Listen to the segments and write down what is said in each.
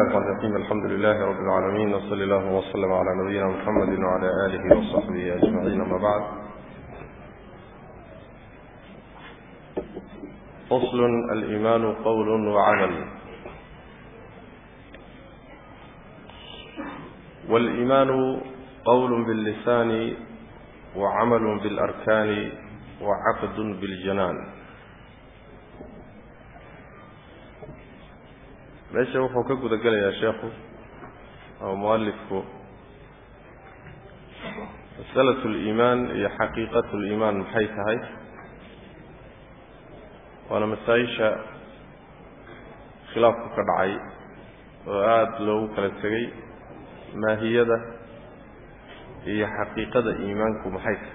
الرحيم الحمد لله رب العالمين وصلى الله وسلم على نبينا محمد وعلى آله وصحبه أجمعين أما بعد. فصل الإيمان قول وعمل. والإيمان قول باللسان وعمل بالأركان وعقد بالجنان. Meesha wuxuu ka guda gelayaa sheekhu ama mualifku masalatu liimaan iyo xaqiiqatu liimaan maxay tahay? Waana masaa-isha khilaafku ka dhacay oo aada loogu kala tegey maahiyada iyo xaqiiqada iimaanku maxay tahay?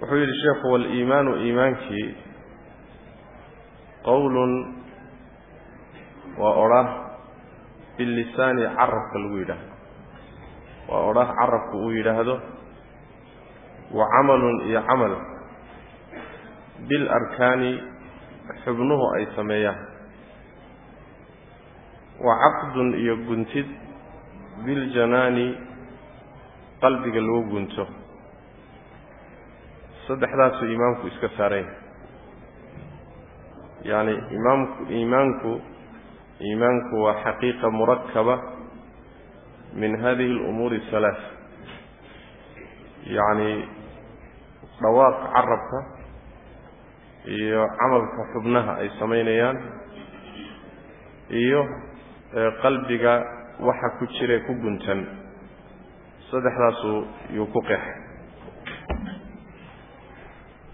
Wuxuu yidhi sheekhu waliimaanu iimaankii qowlun waa odhah bilisaani carabka lagu yidhaahdo waa odhah carabka uu yidhaahdo wa camalun iyo camal. Bilarkaani xubnuhu ay sameeyaan. Wa caqdun iyo guntid biljanaani qalbiga lagu gunto. Saddexdaasuu iimaanku iska saaranya yacni imaamku iimaanku iimaanku waa xaqiiqa murakaba min hadihi اlumuuri الhalaaث yacni dhawaaqa carabka iyo camalka xubnaha ay samaynayaan iyo qalbiga waxa ku jira ku guntan saddexdaasuu yuu ku qeexay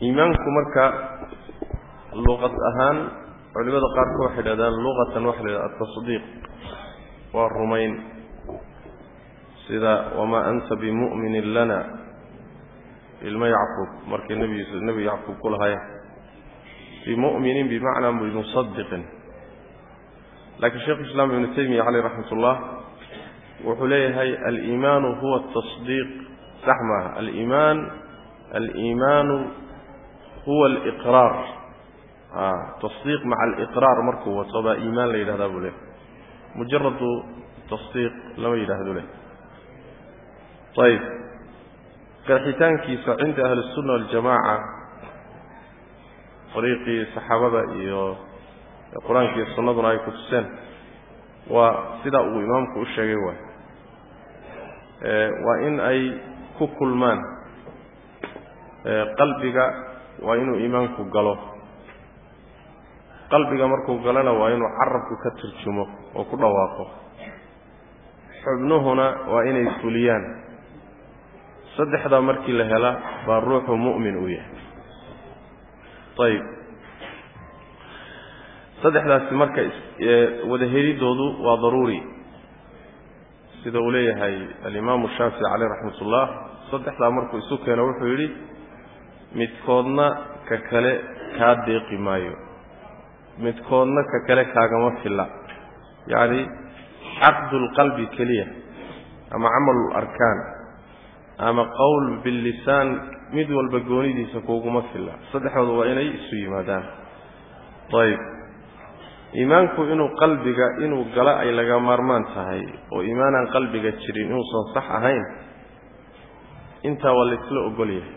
iimaanku marka luqad ahaan culimada qaarkood waxay dhahdaan luqatan waxa la yidhaha atasdiiq waa rumayn. Sida wamaa anta bimu'minin lana? Ilmo yacquub markay nebi nebi yacquub ku lahaayeen. Bimu'minin bimacnaa bimusadiqin laakiin sheikhu islaam ibnu taymiya caleyh raxmat ullah wuxuu leeyahay aliimaanu huwa atasdiiq sax maaha aliimaan aliimaanu huwa aliqraar tasdiiq maca aliqraar markuu wato baa iimaan la yidhahdaa buu leehay mujaradu tasdiiq lama yidhaahdo leh. Ayib qeexitaankiisa cinda ahli waljamaaca dariiqii saxaabada iyo qur'aanka sunnaduna ay ku tuseen waa sidaa uu imaamku u sheegay waay. Waa in ay ku kulmaan qalbiga waa inuu iimaanku galo qalbiga markuu galana waa inuu carabku ka turjumo oo ku dhawaaqo. Xubnuhuna waa inay fuliyaan. Saddexdaa markii la hela baa ruuxu mu'min uu yahay. Ayib saddexdaasi marka wada helidoodu waa daruuri. Sida uu leeyahay alimaamu shaafici caleyh raxmat ullah saddexdaa markuu isu keeno wuxuu yidhi midkoodna ka kale kaa deeqi maayo midkoodna ka kale kaagama filla. Yacni caqdulqalbi keliya ama camalularkaan ama qowl billisaan mid walba goonidiisa kuuguma filla. Saddexdooda waa inay isu yimaadaan. Ayib. Iimaanku inuu qalbiga inuu gala ay laga maarmaan tahay oo iimaanaan qalbiga jirin inuusan sax ahayn intaa waa laysla ogol yahay.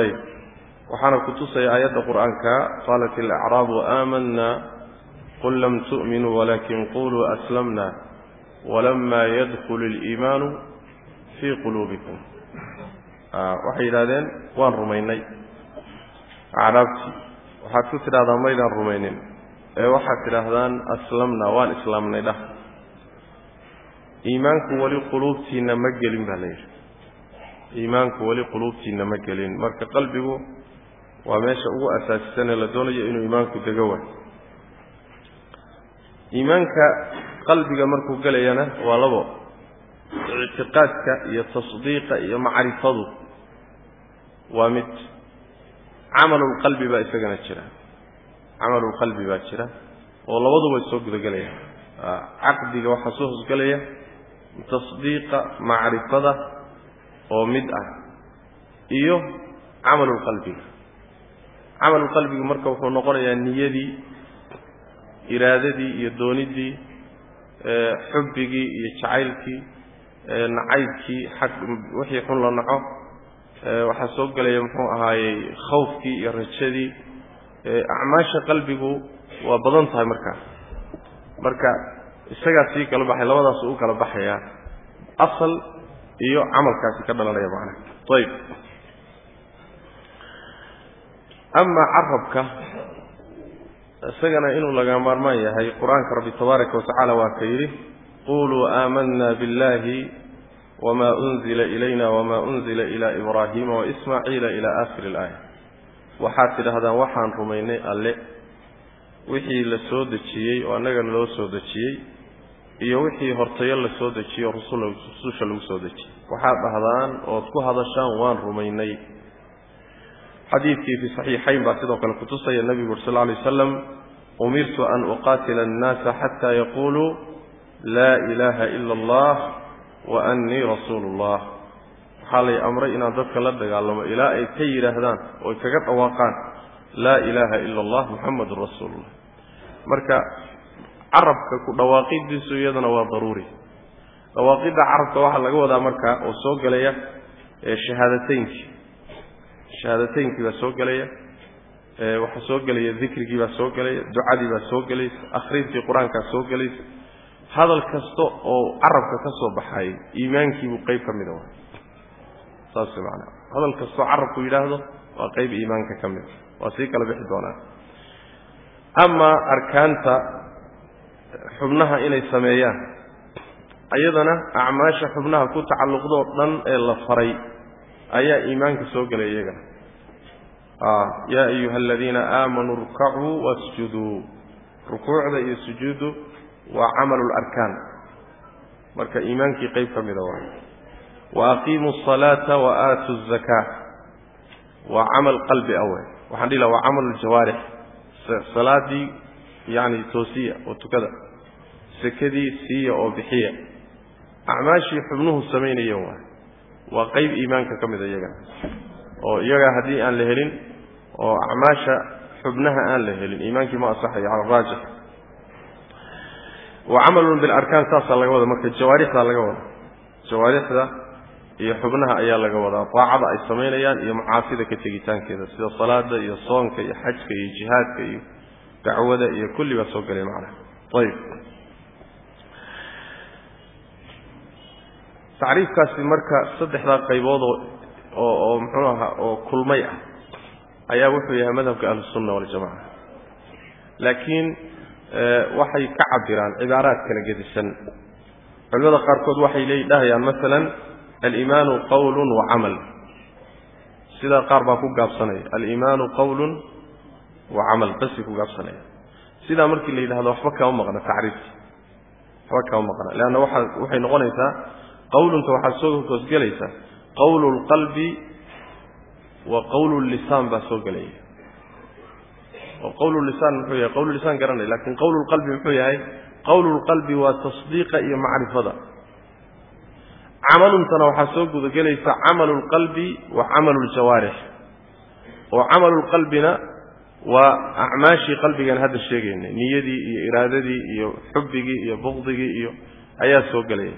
Ayib waxaana ku tusaya aayadda qur'aanka qaalat alacraabu aamanna qul lam tu'minuu walakin quluu aslamna walama yadkulu اliimaanu fii quluubikum. Waxay yidhahdeen waan rumaynay. Acraabtii waxaad ku tidhahdaa maydaan rumaynin. Ee waxaad tidhaahdaan aslamna waan islaamnay dhah. Iimaanku weli quluubtiinna ma gelin baa la yidhi. Iimaanku weli quluubtiinna ma gelin. Marka qalbigu waa meesha ugu asaasisanee la doonayo inuu iimaanku dego waay. Iimaanka qalbiga markuu gelayana waa labo. Ictiqaadka iyo tasdiiqa iyo macrifadu waa mid camalulqalbi baa isagana jira. Camalulqalbi baa jira oo labaduba soo gudagelaya caqdiga waxaa soo hosgelaya tasdiiqa macrifada oo mid ah iyo camalulqalbiga camalu qalbigu marka wuxuu noqonayaa niyadii iraadadii iyo doonidii xubbigii iyo jacaylkii nacaybkii xag wixii xun la naco. Waxaa soo gelaya muxuu ahaayey khawfkii iyo rajadii. Acmaasha qalbigu waa badan tahay markaas marka isagaa sii kala baxay labadaas u kala baxayaa. Asal iyo camalkaasi ka dhalanaya macnaha ayib amaa carabka isagana inuu laga maarmaan yahay qur'aanka rabbi tabaaraka watacaala waa ka yidhi quluu aamana biاllahi wma unzila ilayna wma unzila ila ibraahiima waismaaciila ila aakhiri اlaaya waxaad tidhahdaan waxaan rumaynay alle wixii la soo dejiyey oo annagana loo soo dejiyey iyo wixii hortayo la soo dejiyey oo rususha lagu soo dejiyey. Waxaad dhahdaan ood ku hadashaan waan rumaynay xadiidkii fi saxiixayn baa sidoo kale kutusaya nebigu uri sal lla alay wasalam umirtu an uqaatila annaasa xataa yaquluu laa ilaaha ila allah wa annii rasuulu ullah waxaa lay amray inaan dadka la dagaalamo ilaa ay ka yidhaahdaan oo ay kaga dhawaaqaan laa ilaaha ila allah muxamadun rasuulullah marka carabka ku dhawaaqidiisu iyadana waa daruuri. Dhawaaqidda carabka waxaa laga wadaa marka oo soo gelaya shahaadateynki shahaadateyinkii baa soo gelaya waxaa soo gelaya dikrigii baa soo gelaya ducadii baa soo gelaysa akhrintii qur'aankaa soo gelaysa. Hadal kasta oo carabka ka soo baxay iimaankiibuu qayb ka mida saas maanaa hadal kastoo carabku yidhaahdo waa qayb iimaanka ka mida waa sii kala bixi doonaa. Amaa arkaanta xubnaha inay sameeyaan ayadana acmaasha xubnaha ku tacalluqdoo dhan ee la faray ayaa iimaanka soo gelaya iyagana yaa ayuha aladiina aamanuu irkacuu wasjuduu. Rukuucda iyo sujuuddu waa camalu larkaan marka iimaankii qayb ka mida waa. Wa aqiimuu asalaata wa aatuu zakaa waa camal qalbi awe waxaan dhihi laha waa camalu ljawaarix salaadii yacni toosiya oo tukada. Sekadii siiya oo bixiya. Acmaashii xubnuhu samaynayeen waay waa qayb iimaanka ka mida iyagana oo iyagaa haddii aan la helin oo acmaasha xubnaha aan la helin iimaankii ma asaxayo cala araajix wa camalun bilarkaan saasaa laga wada marka jawaarixdaa laga wada jawaarixda iyo xubnaha ayaa laga wadaa. Daacada ay samaynayaan iyo macaasida ka tegitaankeeda. Sida salaada iyo soonka iyo xajka iyo jihaadka iyo dacwada iyo kulli baa soo gelay macnaha. Ayib tacriifkaasi marka saddexdaa qaybood oo oo muxuu ahaa oo kulmay ah ayaa wuxuu yahay madhabka ahlusunna waljamaca laakiin waxay ka cabiraan cibaaraad kala gedisan. Culimada qaarkood waxay dhahayaan masalan aliimaanu qawlun wa camal. Sidaa qaar baa ku gaabsanaya aliimaanu qawlun wa camal basi ku gaabsanaya sidaa markii la yidhahdo waxba kama maqna tacriifki waxba kama maqna leanna waa waxay noqonaysaa qawlunta waxaa soo hoosgelaysa qawlu lqalbi wa qawlu lisaan baa soo gelaya. Oo qawlu lisaan muxuu yahay? Qawlu lisaan garanay laakiin qawlu lqalbi muxuu yahay? Qawlu lqalbi waa tasdiiqa iyo macrifada. Camaluntana waxaa soo gudagelaysa camalu lqalbi wa camalu ljawaarix oo camalu lqalbina waa acmaashii qalbigan hadda sheegaynay niyadii iyo iraadadii iyo xubbigii iyo bukdigii iyo ayaa soo gelaya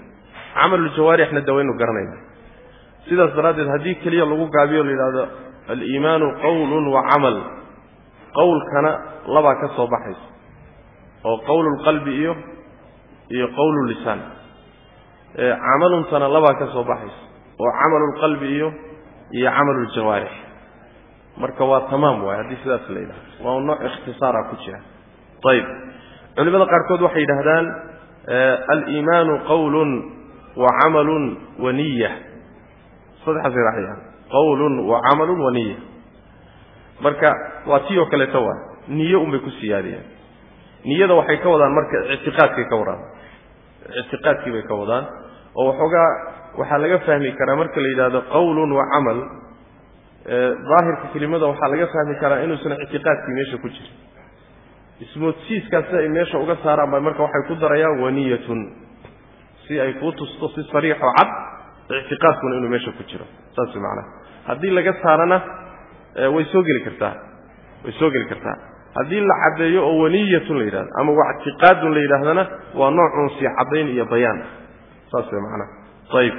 camaluljawaarixna de waynu garanayna sidaas daraaddeed haddii keliya lagu gaabiyo la yidhahdo aliimaanu qawlun wa camal qowlkana labaa ka soo baxaysa oo qawlulqalbi iyo iyo qawlulisaan camaluntana labaa ka soo baxaysa oo camalulqalbi iyo iyo camaluljawaarix marka waa tamaam waay haddii sidaas la yidhahdo waa nooc ikhtisaara ku jira ayib culimada qaarkood waxay yidhahdaan aliimaanu qawlun wa camalun wa niya saddexaasay raaciyaan qawlun wa camalun wa niya marka waa tii oo kaleeto waa niye unbay ku siyaadiyaan. Niyada waxay ka wadaan marka ictiqaadkay ka wadaan. Ictiqaadkii bay ka wadaan oo waxoogaa waxaa laga fahmi karaa marka la yidhahdo qawlun wa camal daahirka kelimada waxaa laga fahmi karaa inuusan ictiqaadkii meesha ku jirin. Ismoodsiiskaas si ay meesha uga saaraan ba marka waxay ku darayaan waniyatun si ay kuu tusto si sariixoo cad ictiqaadkuna inuu meesha ku jiro. Saas macnaha. Haddii laga saarana way soo geli kartaa. Way soo geli kartaa. Haddii la caddeeyo oo waniyatun la yidhahdo ama wactiqaadun la yidhaahdana waa noocun sii caddayn iyo bayaan. Saas way macnaha. Ayib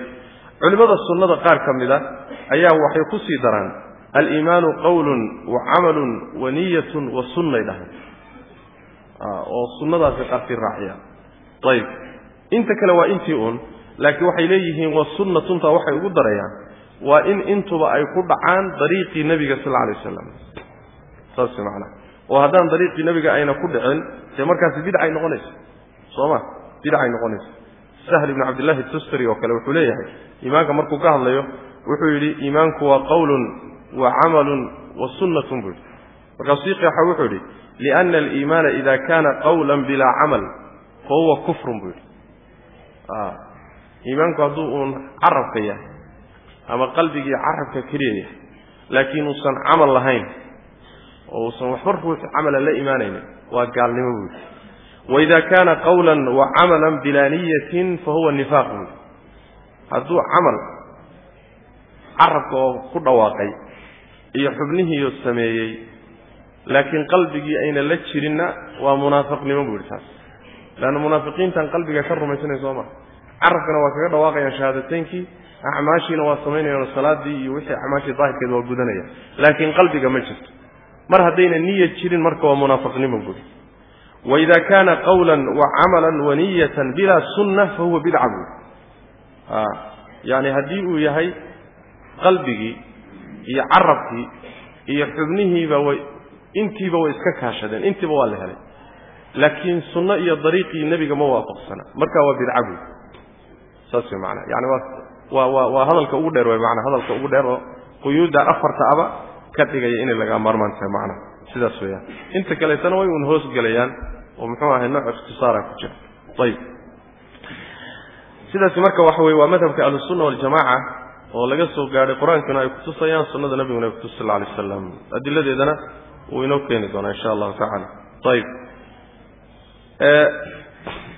culimmada sunnada qaar ka mid a ayaa waxay ku sii daraan aliimaanu qawlun wa camalun wa niyatun wa sunnay dhahay oo sunnadaasi qaarkii raaciya. Ayib inta kale waa intii uun laakiin waxay leeyihiin wa sunnatunta waxay ugu darayaan. Waa in intuba ay ku dhacaan dariiqii nebiga sal alay wasalam saas macnaha oo haddaan dariiqii nebiga ayna ku dhicin dee markaasi bidcay noqonaysa soo ma? Bidcay noqonaysa sahl ibnu cabdillahi tustari oo kale wuxuu leeyahay iimaanka markuu ka hadlayo wuxuu yidhi iimaanku waa qawlun wa camalun wa sunnatun buu yidhi. Markaasuu qeexa wuxuu yidhi liana aliimaana ida kana qawlan bilaa camal fa huwa kufrun buu yidhi iimaanku hadduu uun carabka yahay ama qalbigii carabka keliya yahay laakiin uusan camal lahayn oo uusan waxba ruux camala la imaanaynin waa gaalnimo buu yidhi waida kaana qawlan wa camalan bilaa niyatin fa huwa nifaaq buu yidhi hadduu camal carabka oo ku dhawaaqay iyo xubnihiioo sameeyey laakiin qalbigii ayna la jirinna waa munaafiqnimo buu yidhi taas leanna munaafiqiintan qalbiga ka rumaysanayn soo maa carabkana waa kaga dhawaaqayaan shahaadateynkii acmaashiina waa samaynayaan salaadii iyo wixii acmaashii daahirkeeda waa gudanaya laakiin qalbiga ma jirto mar haddayna niya jirin marka waa munaafiqnimo buuri waida kaana qawlan wa camalan wa niyatan bilaa sunna fa huwa bidca buuri yani haddii uu yahay qalbigii iyo carabkii iyo xubnihiiba way intiiba way iska kaashadeen intiiba waa la helay laakiin sunno iyo dariiqii nebiga ma waafaqsana. Marka waa bidca buuri saas way maanaa yani waa waa waa hadalka ugu dheer way maanaa hadalka ugu dheer oo quyuudda afarta aba ka dhigaya inay lagaa maarmaan tahay macnaha sidaas weeyaan. Inta kaleetana way un hoos gelayaan oo muxuu ahay nooc ikhtisaara ku jira. Ayib sidaasi marka waxa weye waa madhabka ahlusunna waljamaca oo laga soo gaadhay qur'aankuna ay kutusayaan sunnada nabiguna ay kutus sal alay aslam adiladeedana wuu inoo keeni doonaa insha allahu tacala ayib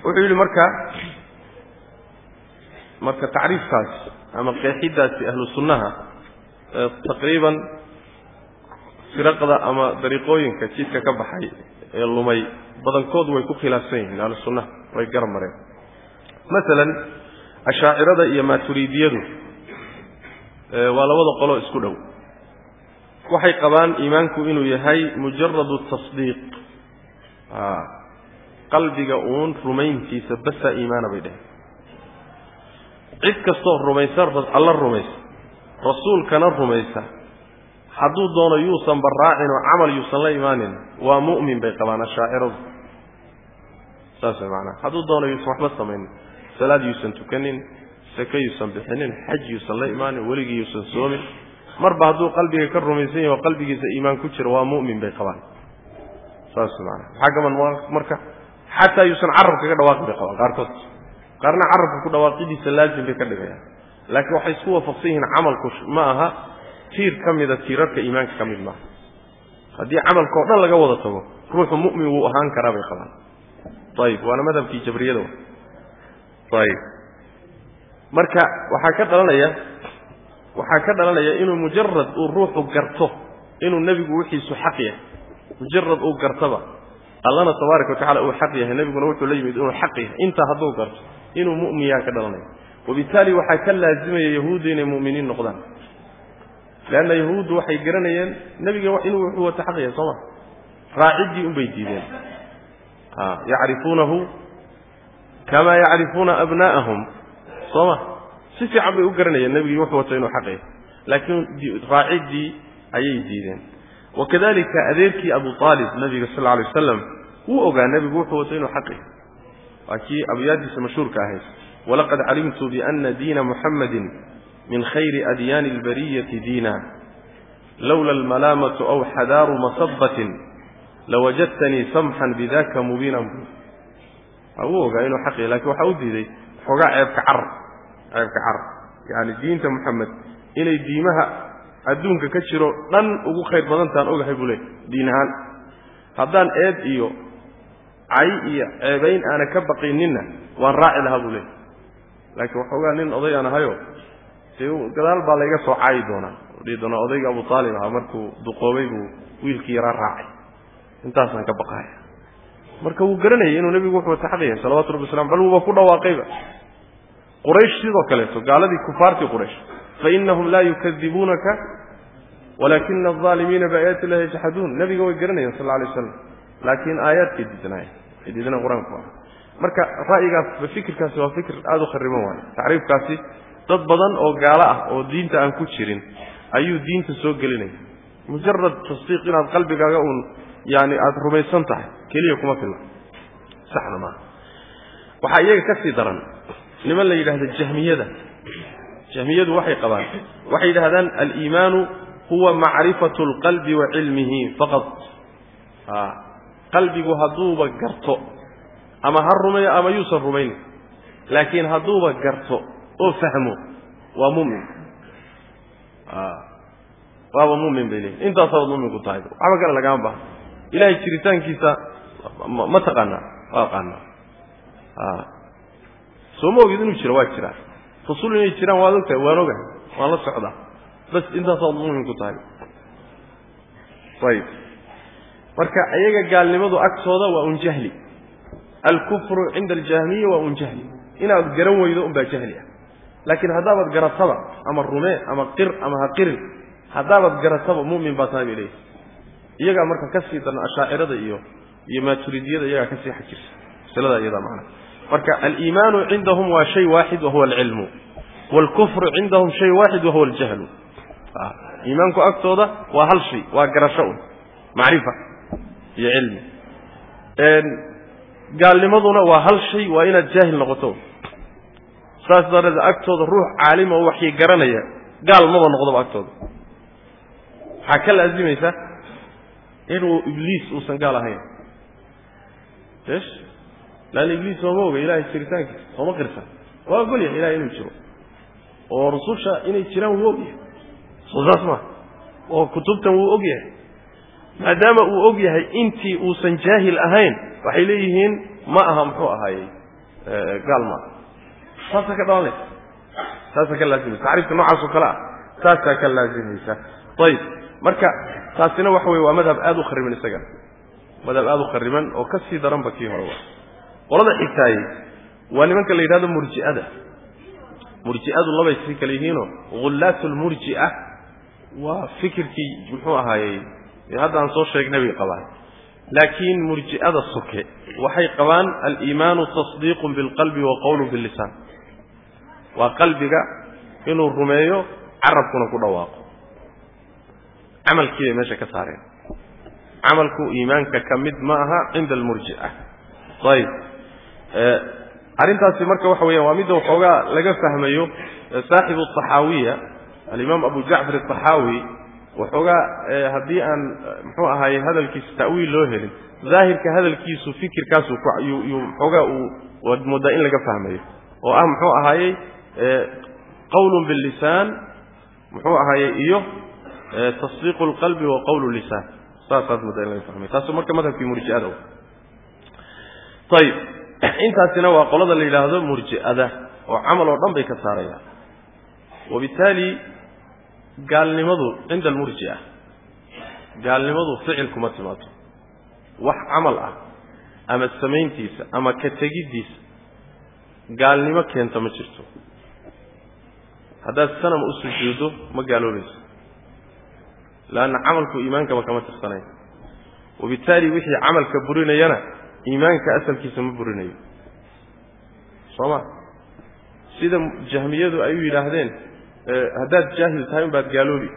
wuxuu yidhi marka marka tacriifkaas ama qeexiddaasi ahlu sunnaha taqriiban firaqda ama dariiqooyinka jidka ka baxay ee lumay badankood way ku khilaafsan yihiin ahlu sunnaha way garab mareen. Masalan ashaacirada iyo maaturiidiyadu waa labada qoloo isku dhow. Waxay qabaan iimaanku inuu yahay mujaradu tasdiiq qalbiga uun rumayntiisa basaa iimaana bay dheheen. Cid kastoo rumaysa alla rumaysa rasuulkana rumaysa hadduu doono yuusan baraacin oo camal yuusan la imaanin waa mu'min bay qabaan ashaaciradu saas way macanaha hadduu doono yuusan waxba samaynin salaad yuusan tukanin sake yuusan bixinin xaj yuusan la imaanin weligii yuusan soomin marba hadduu qalbiga ka rumaysan yahi oo qalbigiisa iimaan ku jiro waa mu'min bay qabaan. Saas way macanaha maxaa marka xataa yuusan carab kaga dhawaaqin bay qabaan qaarkood. Qaarna carabka ku dhawaaqidiisa laazim bay ka dhigayaan. Laakiin waxay isku waafaqsan yihiin camalku ma aha tiir ka mida tiirarka iimaanka ka mid maaha. Haddii camalka oo dhan laga wada tago ruuxu mu'min wuu ahaan karaa bay qabaan. Ayib waana madhabkii jabriyada ayib marka waxaa ka dhalanaya waxaa ka dhalanaya inuu mujarad uu ruuxu garto inuu nebigu wixiisu xaq yahay. Mujarad uu gartaba allana tabaaraka watacala uu xaq yahay nebiguna wuxuu la yimid inuu xaq yahay. Intaa hadduu garto inuu mu'min yaha ka dhalanaya wabitaali waxaa ka laazimaya yahuudda inay mu'miniin noqdaan. Leanna yahuuddu waxay garanayeen nebiga inuu wuxuu wata xaq yahay soo ma? Raaciddii unbay diideen. Yacrifuunahu kamaa yacrifuuna abna'ahum soo ma? Si fiican bay u garanayeen nebigii wuxuu wato inuu xaq yahay. Laakiin raaciddii ayay diideen wakadalika adeerkii abu aalib nabiga sal alay wasalam wuu ogaa nebigu wuxuu wato inuu xaq waa kii abyaadiisa mashhuurka ahayd walaqad calimtu biana diina muxammadin min khayri adyaani albariyati diina. Lowla almalaamatu aw xadaaru masabatin lawajadtanii samxan bidaka mubiinan bu waa uu ogaa inuu xaq laakiin waxaa u diiday xoogaa ceebka carab ceebka carab yani diinta muxamed inay diimaha adduunka ka jiro dhan ugu khayr badantaan ogahay buu leey diin ahaan. Haddaan eed iyo cay iyo ceebayn aana ka baqayninna waan raaci lahaa buu leey laakiin waxoogaa nin oday aan ahayo dee gadaal baa layga soo caayi doonaa. Dhihi doonaa odayga abu aalib ahaa markuu duqoobay buu wiilkii yaraa raacay. Intaasaan ka baqaaya. Marka wuu garanayay inuu nebigu wuxuu yahay salawatu rabbi waslam bal wuuba ku dhawaaqayba. Quraysh sidoo kaleeto gaaladii kufaartii quraysh fainahum laa yukadibuunaka walaakina alظaalimiina biaayaati illahi yajxaduun nebiga way garanayeen sal alay waslam laakiin aayaadkay diidanaayeen ay diidanayen qur'aanku ah marka ra'yigaas fikirkaasi waa fikir aada u khariban waayo tacriifkaasi dad badan oo gaalo ah oo diinta aan ku jirin ayuu diinta soo gelinaya mujarad tasdiiq inaad qalbigaaga uun yani aada rumaysan tahay keliya kuma filla saxna maaha waxaa iyaga ka sii daran niman la yidhahda jahmiyada jahmiyadu waxay qabaan waxay yidhahdaan aliimaanu huwa macrifatu alqalbi wa cilmihi faqad qalbigu hadduuba garto ama ha rumeeyo ama yuusan rumayn laakiin hadduuba garto oo fahmo waa mumin waaba mumin bay leeyihiin intaasabaad muminku tahay waxba kale lagama baha ilahay jiritaankiisa ma taqaanaa waa aqaanaa. Soo ma ogid inuu jiro waa jiraa rasul inay jiraan waad ogtahay waan ogahay waan la socdaa bas intaasaad muminku tahay. Ayib marka iyaga gaalnimadu agtooda waa un jahli. Alkufru cinda aljahmiya waa un jahli. Inaad garan weydo unbaa jahli ah. Laakiin haddaabaad garataba ama rumee ama qir ama ha qirin haddaabaad garataba mumin baa tahay bay leeyihi iyagaa marka ka sii darna ashaacirada iyo iyo maaturidiyada iyagaa ka sii xajirsa. Masalada iyada macna marka aliimaanu cindahum waa shay waaxid wahuwa alcilmu. Waalkufru cindahum shay waaxid wahuwa aljahlu. Iimaanku agtooda waa hal shay waa garasho un. Macrifa iyo cilmi. Gaalnimaduna waa hal shay waa inaad jaahil noqoto. Saas darteed agtooda ruux caalima oo waxii garanaya gaal maba noqdoba agtooda. Waxaa ka laazimaysa inuu ibliis uusan gaal ahayn esh laanna ibliis sooma oga ilahay jiritaankiisa sooma qirsan waa ogolyahay ilahay inuu jiro. Oo rususha inay jiraan wuu ogyahay soo saas maa oo kutubtan wuu ogyahay maadaama uu og yahay intii uusan jaahil ahayn waxay leeyihiin ma aha muxuu ahaayey? Gaal maaha saasaa ka dhalanaysa. Saasaa ka laazimaysa tacriifka noocaasoo kale ah. Saasaa ka laazimaysa ayib marka taasina waxa weye waa madhab aada u khariban isagana madhab aada u khariban oo ka sii daranba kii hore qolada xigtaayey waa nimanka la yidhahdo murji'ada. Murji'adu labay sii kale yihiinoo ghullaat lmurji'a waa fikirkii muxuu ahaayey hadda aan soo sheegnay bay qabaan. Laakiin murji'ada soke waxay qabaan aliimaanu tasdiiqun bilqalbi wa qowlun billisaan. Waa qalbiga inuu rumeeyo carabkuna ku dhawaaqo. Camalkii bay meesha ka saareen. Camalku iimaanka ka mid ma aha cinda almurji'a. Ayib arrintaasi marka waxa weeyaan waa midda waxoogaa laga fahmayo saaxibu axaawiya alimaam abu jacfar axaawi waxoogaa haddii aan muxuu ahaaye hadalkiisa ta'wiil loo helin daahirka hadalkiisu fikirkaasu yuu xoogaa uu moodaa in laga fahmayo. Oo ah muxuu ahaayey qawlun billisaan muxuu ahaayey iyo tasdiiqu alqalbi wa qawlu lisaan. Saasaad moodaa in laga fahmayo. Taasu marka madhabkii murji'ada ayib intaasina waa qolada la yidhaahdo murji'ada oo camal oo dhan bay ka saarayaan. Wabittaali gaalnimadu cinda almurji'a. Gaalnimadu ficil kuma timaado wax camal ah ama samayntiisa ama ka tegiddiisa gaalnimo keenta ma jirto. Haddaad sanam u sujuuddo ma gaaloobayso leanna camalku iimaankaba kama tirsanayo wabittaali wixii camalka burinayana iimaanka asalkiisa ma burinayo. Soo ma sida jahmiyadu ay u yidhaahdeen haddaad jaahil tahay un baad gaaloobi.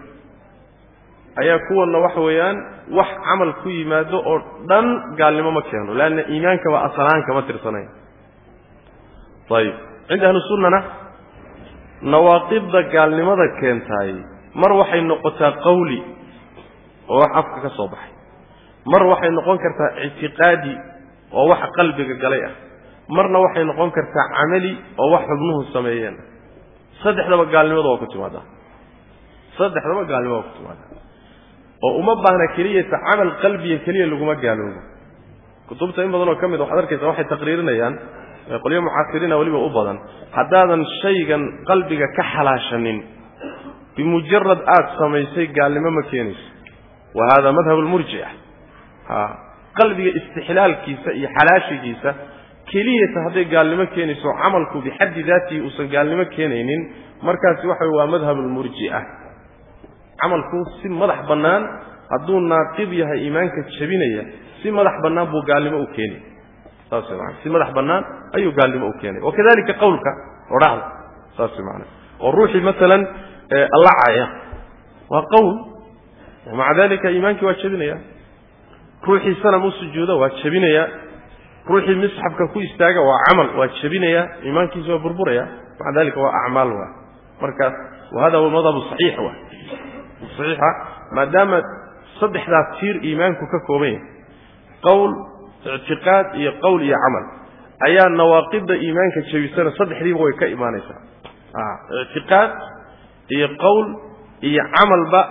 Ayaa kuwanna waxa weeyaan wax camal ku yimaado oo dhan gaalnimo ma keeno leanna iimaankaba asalahaan kama tirsanayo ayib. Cinda ahli sunnana nawaaqidda gaalnimada keentaay mar waxay noqotaa qawli oo wax afka ka soo baxay. Mar waxay noqon kartaa ictiqaadi oo wax qalbiga galay ah. Marna waxay noqon kartaa camali oo wax xubnuhu sameeyeen. Saddexdaba gaalnimada waa ku timaadaa saddexdaba gaalnimo waa ku timaadaa oo uma baahna keliyata camal qalbiga keliya laguma gaaloobo. Kutubta in badan oo ka mid waxaad arkaysa waxay taqriirinayaan qolyo mucaasiriina weliba u badan haddaadan shaygan qalbiga ka xalaashanin bimujarad aada samaysay gaalnimo ma keenayso. Wa hada madhab lmurjica qalbiga istixlaalkiisa iyo xalaashigiisa keliyata hadday gaalnimo keenayso camalku bixaddi daatihi uusan gaalnimo keenaynin markaasi waxa waa madhab lmurji'a camalku si madax bannaan hadduu naaqib yahay iimaanka jebinaya si madax bannaan buu gaalnimo u keenay. Saas man si madax bannaan ayuu gaalnimo u keenay. Wakadalika qawlka odhahda saas man oo ruuxii maalan alla caya waa qowl maca dalika iimaankii waa jebinaya ruuxii sanam u sujuuda waa jebinaya ruuxii misxafka ku istaaga waa camal waa jebinaya iimaankiisa waa burburaya. Maca dalika waa acmaal waa. Marka wahada huwa madhabu saxiix wa saxiixa maadaama saddexdaas tiir iimaanku ka kooban yahay qowl ictiqaad iyo qowl iyo camal ayaa nawaaqidda iimaanka jebisana saddexdiiba way ka imaanaysaa. Ictiqaad iyo qowl iyo camalba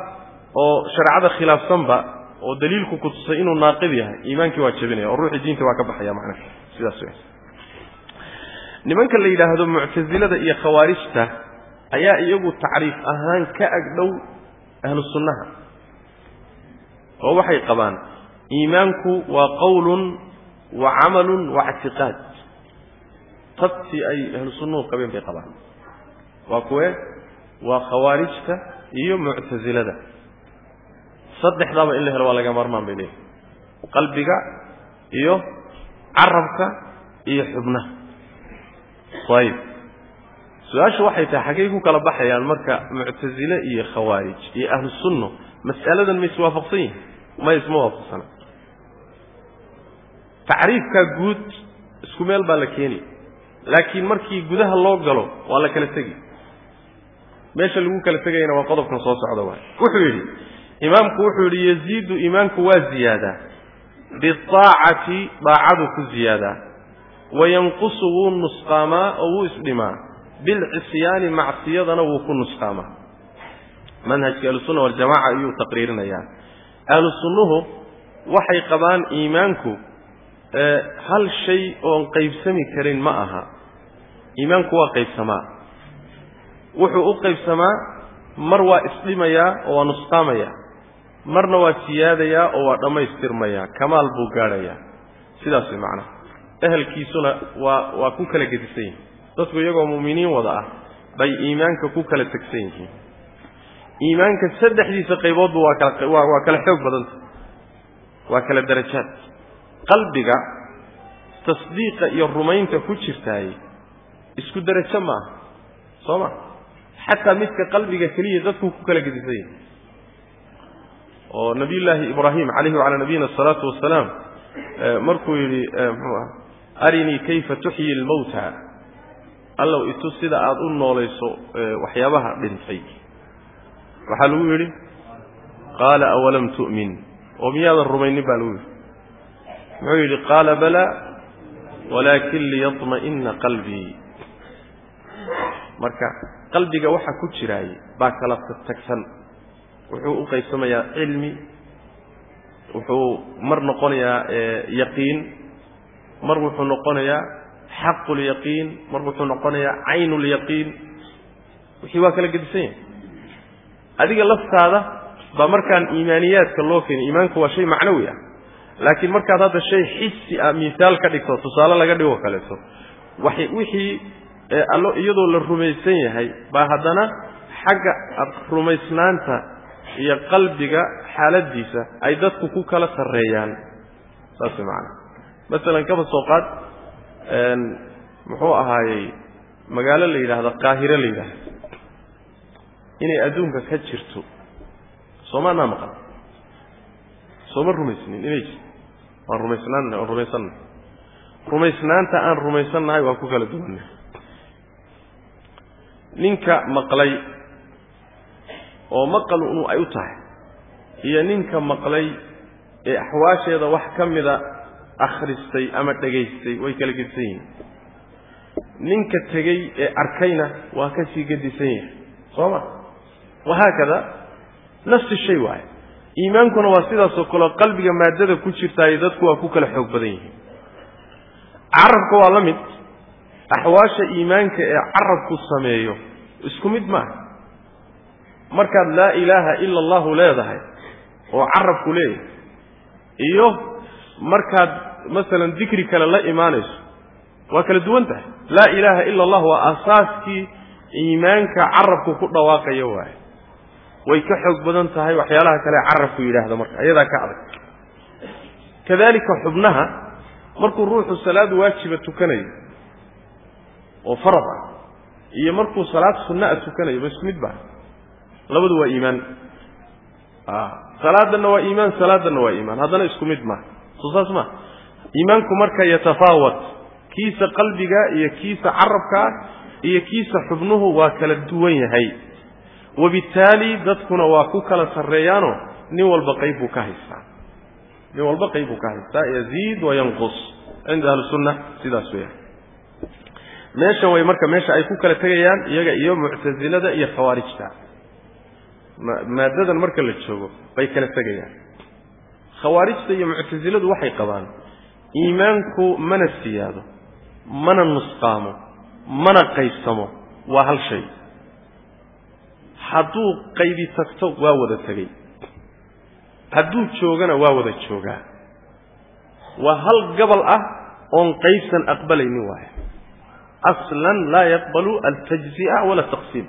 oo shareecada khilaafsanba oo daliilku ku tusay inuu naaqid yahay. Iimaankii waa jebinaya oo ruuxii diinta waa ka baxaya macnaha sidaas wey nimanka la yidhaahdo muctasilada iyo khawaarijta ayaa iyagu tacriif ahaan ka agdhow ahlu sunnaha oo waxay qabaan iimaanku waa qowlun wa camalun wa ictiqaad. Tabtii ay ahlu sunnuhu qabeen bay qabaan. Waa kuwee waa khawaarijta iyo muctasilada saddexdaaba in la helo waa laga maarmaan bay leeyihiin qalbiga iyo carabka iyo xubnaha. Ayib su'aashu waxay tahay xaggay ku kala baxayaan marka muctasile iyo khawaarij iyo ahlu sunno mas'aladan ma iswaafaqsan yihiin ma isma waafaqsana. Tacriifkaa guud isku meel baa la keeni laakiin markii gudaha loo galo waa la kala tegi meesha lagu kala tegayana waa qodobkan soo socda waay. Wuxuu yidhi imaamku wuxuu yidhi yaziidu iimaanku waa ziyaadaa. Biaacati daacadu ku ziyaadaa. Wayanqusu wuu nusqaamaa oo wuu isdhimaa. Bilcisyaani macsiyadana wuu ku nusqaamaa. Manhajka ahlusunna waljamaca ayuu taqriirinayaa. Ahlu sunnuhu waxay qabaan iimaanku hal shay oon qaybsami karin ma aha. Iimaanku waa qaybsamaa. Wuxuu u qaybsamaa mar waa isdhimayaa oo waa nusqaamayaa marna waa siyaadayaa oo waa dhammaystirmayaa kamaal buu gaadhayaa. Sidaas way macnaha ehelkiisuna waa waa ku kala gedisan yihiin dadku iyagoo mu'miniin wada ah bay iimaanka ku kala tegsan yihiin. Iimaanka saddexdiisa qayboodba waa kala waa waa kala xoog badanta. Waa kala darajaad. Qalbiga tasdiiqa iyo rumaynta ku jirtaay isku derajo ma aha soo ma? Xataa midka qalbiga keliya dadku ku kala gedisan yahay oo nabiyullaahi ibraahim calayhi wacalaa nabiyina asalaatu wasalaam markuu yidhi muxuu ah arinii kayfa tuxyi lmawta? Allow itu sida aada u noolayso waxyaabaha dhintay. Waxaa lagu yidhi qaala awalam tu'min. Oo miyaadan rumaynin baa lagu yidhi. Muxuu yidhi qaala balaa walaakin liyطma'ina qalbii marka qalbiga waxa ku jiraay baa kala tagsan wuxuu u qaybsamayaa cilmi wuxuu mar noqonayaa yaqiin mar wuxuu noqonayaa xaqu mar wuxuu noqonayaa caynu wixii waa kala gedisan yahay. Adiga laftaada baa markaan iimaaniyaadka loo keenay iimaanku waa shay macnawi ah. Laakiin markaad hadda shay xisi ah misaal ka dhigto tusaale laga dhigo kaleeto waxay wixii allo iyadoo la rumaysan yahay baa haddana xagga rumaysnaanta iyo qalbiga xaaladiisa ay dadku ku kala sarreeyaan. Saas way macana masalan kaba soo qaad muxuu ahaayey magaalo la yidhaahdo qaahiro la yidhaahdo. Inay adduunka ka jirto. Soomaanaa maqan? Sooma rumaysnin? Inay jirto. Waan rumaysnaan waan rumaysannahay. Rumaysnaanta aan rumaysannahay waa ku kala duwannahay ninka maqlay oo maqal unu ay u tahay. Iyo ninka maqlay ee axwaasheeda wax ka mida akhristay ama dhegaystay way kala gedisan yihiin. Ninka tegey ee arkayna waa ka sii gedisan yahay. Soo ma? Wahaakada nafsi shay waaye. Iimaankuna waa sidaasoo kaleo qalbiga maadada ku jirtaayo dadku waa ku kala xoog badan yihiin. Carabka waa la mid. Axwaasha iimaanka ee carabku sameeyo isku mid maaha markaad laa ilaaha ila allahu leedahay oo carabku leeyahay iyo markaad masalan dikri kale la imaanayso waa kala duwan tahay. Laa ilaaha ila allah waa asaaskii iimaanka carabku ku dhawaaqaya waaye. Way ka xoog badan tahay waxyaalaha kale carabku yidhaahda marka iyadaa ka adag. Kadalika xubnaha markuu ruuxu salaad waajiba tukanayo oo farad ah iyo markuu salaad sunna a tukanayo ma isku mid ba labadu waa iimaan. Salaadanna waa iimaan salaadanna waa iimaan. Haddana isku mid maaha soo maa iimaanku marka yatafaawat kiisa qalbiga iyo kiisa carabkaa iyo kiisa xubnuhu waa kala duwan yahay. Wabittaali dadkuna waa ku kala sarreeyaanoo nin walba qayb buu ka haystaa. Nin walba qayb buu ka haystaa. Yaziid wayanqus cinda ahlisunna sidaas weeyaan. Meeshan way marka meesha ay ku kala tegayaan iyaga iyo muctasilada iyo khawaarijta maadadan marka la joogo bay kala tegayaan. Khawaarijta iyo muctasiladu waxay qabaan iimaanku mana siyaado mana nusqaamo mana qaybsamo waa hal shay. Hadduu qaybi tagto waa wada tegey hadduu joogana waa wada joogaa. Waa hal gabal ah oon qaybsan aqbalaynin waaya aslan laa yaqbalu altajzi'a wala taqsiim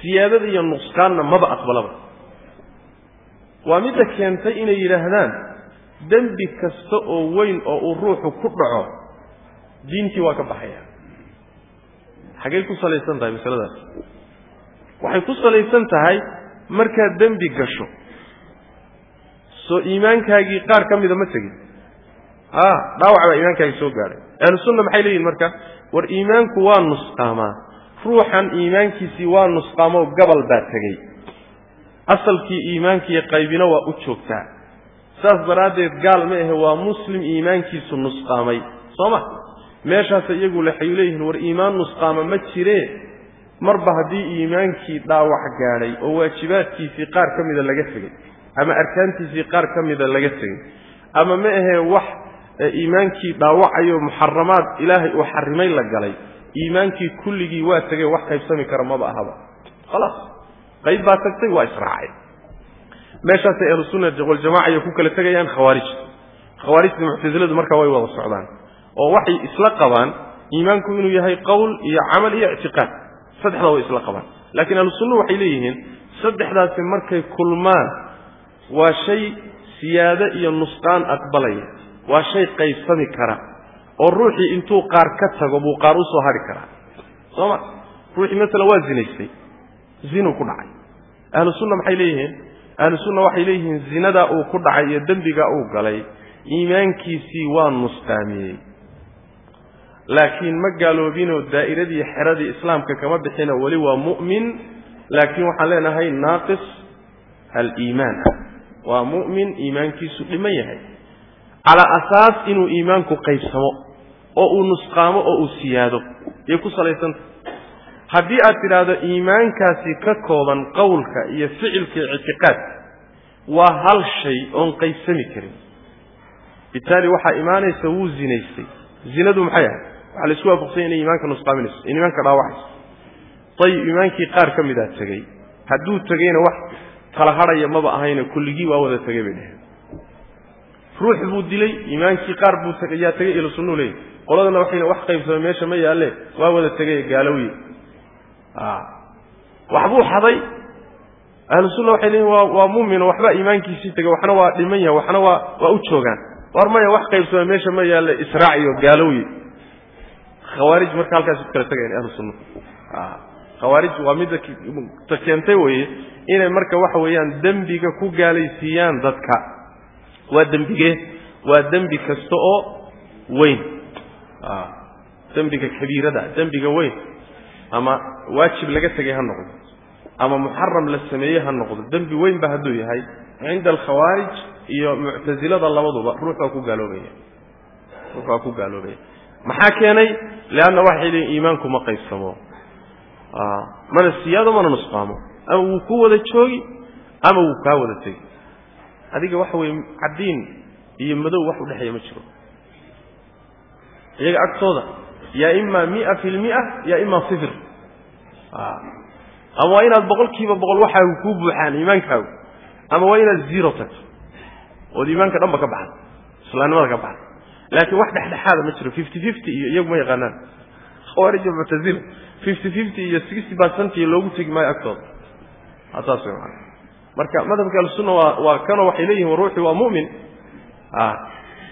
siyaadada iyo nuqsaanna maba aqbalaba. Waa midda keentay inay yidhaahdaan dembi kasta oo weyn oo uu ruuxu ku dhaco diintii waa ka baxaya. Xaggay ku salaysan tahay masaladaas? Waxay ku salaysan tahay markaad dembi gasho soo iimaankaagii qaar ka mida ma tegin. A dhaawac baa iimaankaagii soo gaadhay ahlusunna maxay leeyihiin marka? War iimaanku waa nusqaamaa ruuxan iimaankiisii waa nusqaamoo gabal baa tegey. Asalkii iimaankiiyo qaybina waa u joogtaa. Saas daraaddeed gaal ma ahe waa muslim iimaankiisu nusqaamay. Soo ma? Meeshaas iyagu waxay leeyihiin war iimaan nusqaama ma jiree? Marba haddii iimaankii dhaawac gaadhay oo waajibaadkiisii qaar ka mida laga tegey ama arkaantiisii qaar ka mida laga tegey ama ma ahee wax iimaankii dhaawacayo muxaramaad ilaahay uu xarimay la galay iimaankii kulligii waa tegey wax qaybsami kara maba ahaba. Khalaas. Qayb baa tagtay waa israacay. Meeshaasay ahlusunna waljamaca iyo ku kala tegayaan khawaarijta khawaarijta muctasiladu markaa way wada socdaan. Oo waxay isla qabaan iimaanku inuu yahay qowl iyo camal iyo ictiqaad. Saddexdaa way isla qabaan. Laakiin ahlusunnuhu waxay leeyihiin saddexdaasi markay kulmaan waa shay siyaado iyo nusqaan aqbalaya. Waa shay qaybsami kara oo ruuxii intuu qaar ka tago buu qaar u soo hadhi karaa. Soo ma ruuxii masalan waa zinaystay. Zinuu ku dhacay. Ahlu sunna maxay leeyihiin? Ahlu sunna waxay leeyihiin zinadaa uu ku dhacay iyo dembigaa uu galay. Iimaankiisii waa nusqaamiyey laakiin ma gaaloobinoo daa'iradii xeradii islaamka kama bixino weli waa mu'min. Laakiin waxaan leenahay naaqis aliimaan ah waa mu'min iimaankiisu dhiman yahay. Calaa asaas inuu iimaanku qaybsamo oo uu nusqaamo oo uu siyaado. Yay ku salaysantah haddii aad tidhaahdo iimaankaasi ka kooban qowlka iyo ficilka ictiqaadka waa hal shay oon qaybsami karin. Bitaali waxaa imaanaysa wuu zinaystay. Zinadu maxay ahay waxaa la isku waafaqsanya inay iimaanka nusqaaminayso. In iimaanka dhaawacayso ayib iimaankii qaar ka midaa tegey. Hadduu tegeyna wax kala hadhaya maba ahayne kulligii waa wada tegey bay dheheen ruux buu dilay iimaankii qaar buu yaa tegey ila sunnuu leeyay qoladana waxayna wax qaybsamay meesha ma yaalle waa wada tegey gaalowye waxbuu xaday. Ahlu sunna waxay leeyihiin waa waa muumino waxba iimaankiisii tegey waxna waa dhiman yahay waxna waa waa u joogaan. War maya wax qaybsamay meesha ma yaalle israac iyo gaalowye khawaarij marka halkaas ku kala tegayan ahlu sunna. Khawaarij waa midda ta weye inay marka waxa weeyaan dembiga ku gaalaysiiyaan dadka. Waa dembigee waa dembi kasta oo weyn dembiga kabiirada dembiga weyn ama waajib laga tegay ha noqdo ama muxaram la sameeyey ha noqdo dembi weyn ba hadduu yahay cinda alkhawaarij iyo muctasilada labaduba ruux waa ku gaaloobaya ruux waa ku gaaloobaya maxaa keenay? Leanna waxay leeyiin iimaanku ma qaybsamo. Mana siyaado mana nusqaamo. Ama wuu ku wada joogi ama wuu kaa wada tegi. Adiga waxa weeye caddiin iyo madow wax udhexeeya ma jiro iyaga agtooda yaa imaa mia fi lmia yaa imaa sifir. Ama waa inaad boqol kiiba boqol waxaagu kuu buuxaan iimaankaagu. Ama waa inaad zero tagto ood iimaanka dhanba ka baxdo islaamnimada ka baxdo laakiin wax dhexdhexaada ma jiro. fifty fifty iyo iyagu ma yaqaanaan. Khawaarij muctazila fifty fifty iyo sixty percent iyo loogu tegi maayo agtooda. Saas way maana marka madhabka ahlusunna waa waa kanoo waxay leeyihiin ruuxii waa mu'min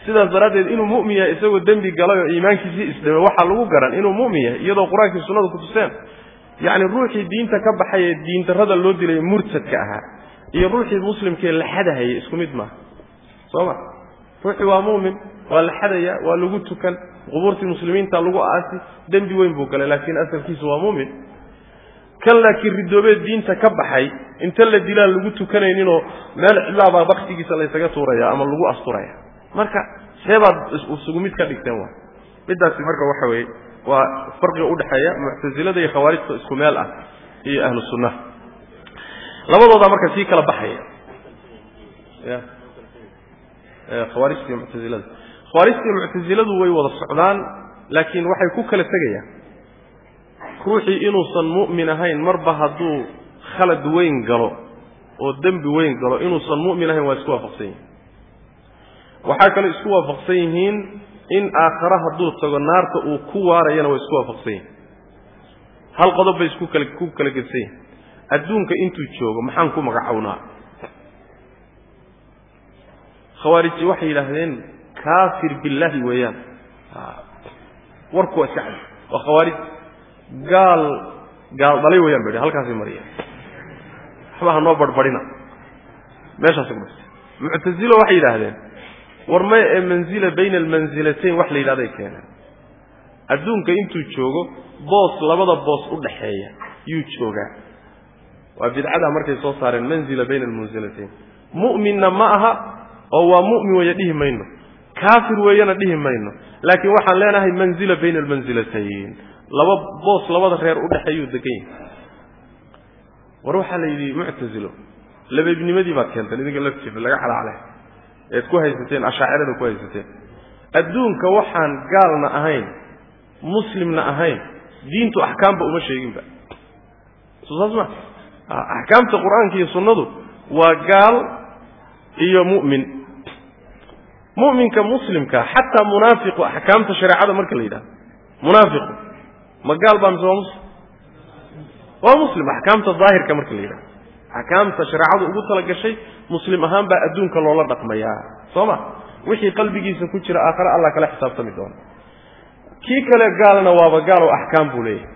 sidaas daraaddeed inuu mu'min yahay isagoo dembi galay oo iimaankiisii isdhame waxaa lagu garan inuu mu'min yahay iyadoo qur'aankii sunnada kutuseen yacni ruuxii diinta ka baxay ee diindarrada loo dilay murtadka ahaa iyo ruuxii muslimkee la xadahayay isku mid maaha. Soo ma? Ruuxii waa mu'min waa la xadaya waa lagu tukan qubuurtii muslimiinta lagu aasi dembi weyn buu galay laakiin asalkiisu waa mu'min. Kan laakiin ridoobee diinta ka baxay inta la dilaan lagu tukanayninoo meel cidlaabaa baktigiisa laysaga tuuraya ama lagu asturaya marka seebaad isugu mid ka dhigteen wa midaasi marka waxa weeye waa farqiga udhexeeya muctasilada iyo khawaarijta isku meel ah iyo ahlu sunnaha labadoodaa marka sii kala baxaya. Ya. Khawaarijta iyo muctasilada khawaarijta iyo muctasiladu way wada socdaan laakiin waxay ku kala tegayaan. Ruuxii inuusan mu'min ahayn marba hadduu khalad weyn galo oo dembi weyn galo inuusan mu'min ahayn waa isku waafaqsan yihiin waxaa kaloo isku waafaqsan yihiin in aakhare hadduu tago naarta uu ku waarayana waa isku waafaqsan yihiin hal qodob bay isku kala ku kala gedsan yihiin adduunka intuu joogo maxaan ku magacownaa khawaariji waxay yidhaahdeen kaafir billaahi weeyaan. Warku waa waa khawaarij. Gaal gaal dhalay weyaan ba halkaasay mariyeen. Waxba ha noo barbarina meeshaasay ku dhastay muctazilo waxay yidhaahdeen war maya ee manzila bayna almansilatayn wax la yidhahday keeneen adduunka intuu joogo boos labada boos u dhaxeeya yuu joogaa. Waa bidcadaa markay soo saareen manzila bayna almansilatayn mu'minna ma aha oo waa mu'min weeye dhihi mayno. Kaafir weeyana dhihi mayno. Laakiin waxaan leenahay manzila bayna almansilatayn laba boos labada reer u dhexeeyuu degan yahay. War waxaa la yidhi muctazilo labeebnimadii baad keenteen idinka laftiisa laga calacalay eed ku haysateen ashaacirada ku haysateen. Adduunka waxaan gaalna ahayn muslimna ahayn diintu axkaamba uma sheeginba. Soo saas ma axkaamta qur'aanka iyo sunnadu waa gaal iyo mu'min. Mu'minka muslimka xataa munaafiqu axkaamta shareecada marka la yidhahdo munaafiqu. Ma gaal baa mise waa muslim waa muslim axkaamta daahirka marka la yidhahdo axkaamta shareecadu ugu tala gashay muslim ahaan baa adduunka loola dhaqmayaa soo ma? Wixii qalbigiisa ku jira aakhare allah kala xisaabtami doona. Kii kale gaalna waaba gaal oo axkaam buu leeyahay.